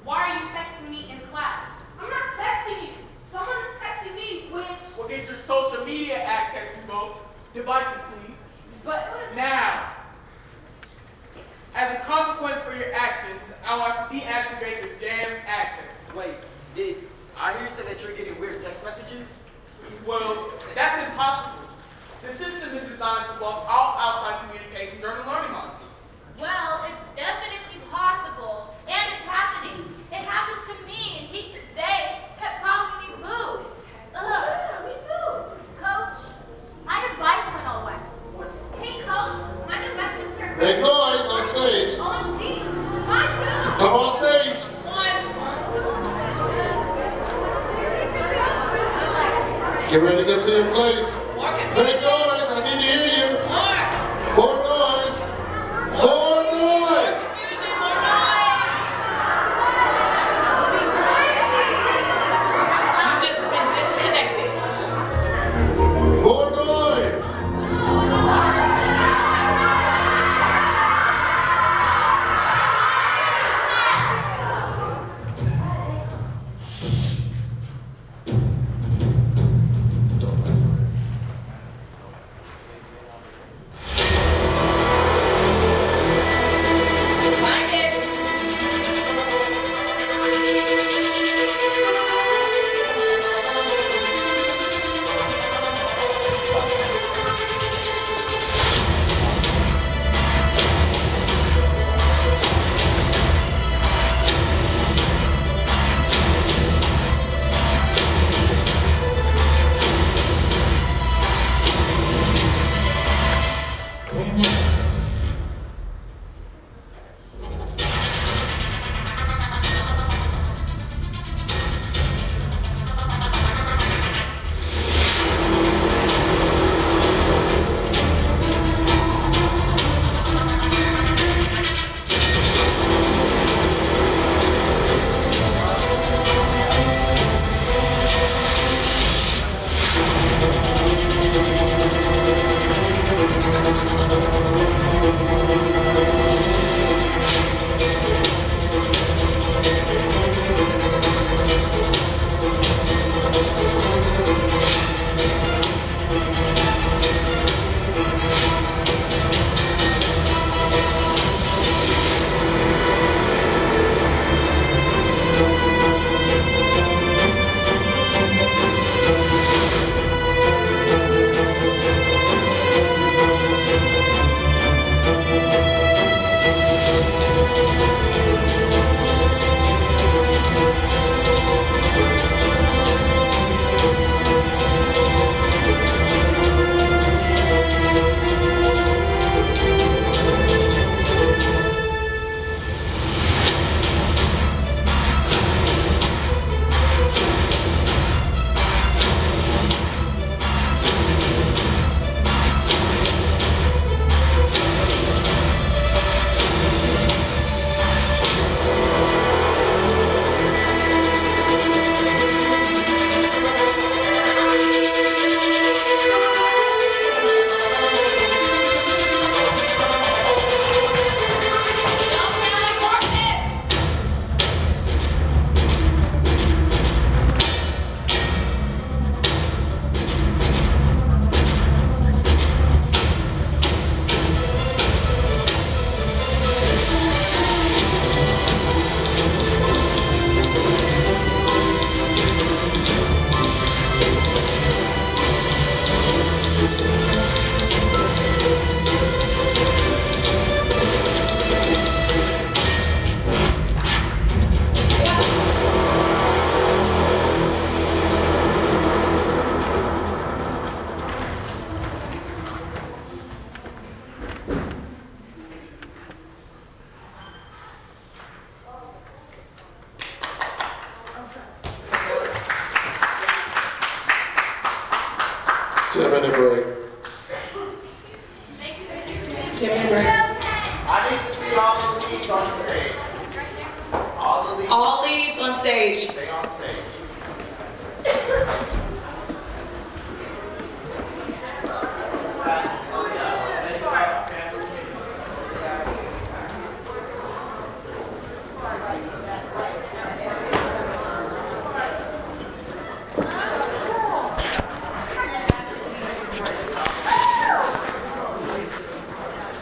Why are you texting me in class? I'm not texting you. Someone is texting me, which. We'll get your social media access revoked. Devices, please. But. Now, as a consequence for your actions, I want to deactivate your jam access. Wait, did I hear you say that you're getting weird text messages? Well, that's impossible. The system is designed to block all outside communication during the learning module. Well, it's definitely possible, and it's happening. It happened to me, and he, they kept calling me boo. Ugh, me too. Coach, my device went all wet. Hey, coach, my device just turned Make noise on stage. OMG, mine too. Come on stage. Get ready to get to your place. Make noise. I need to hear you.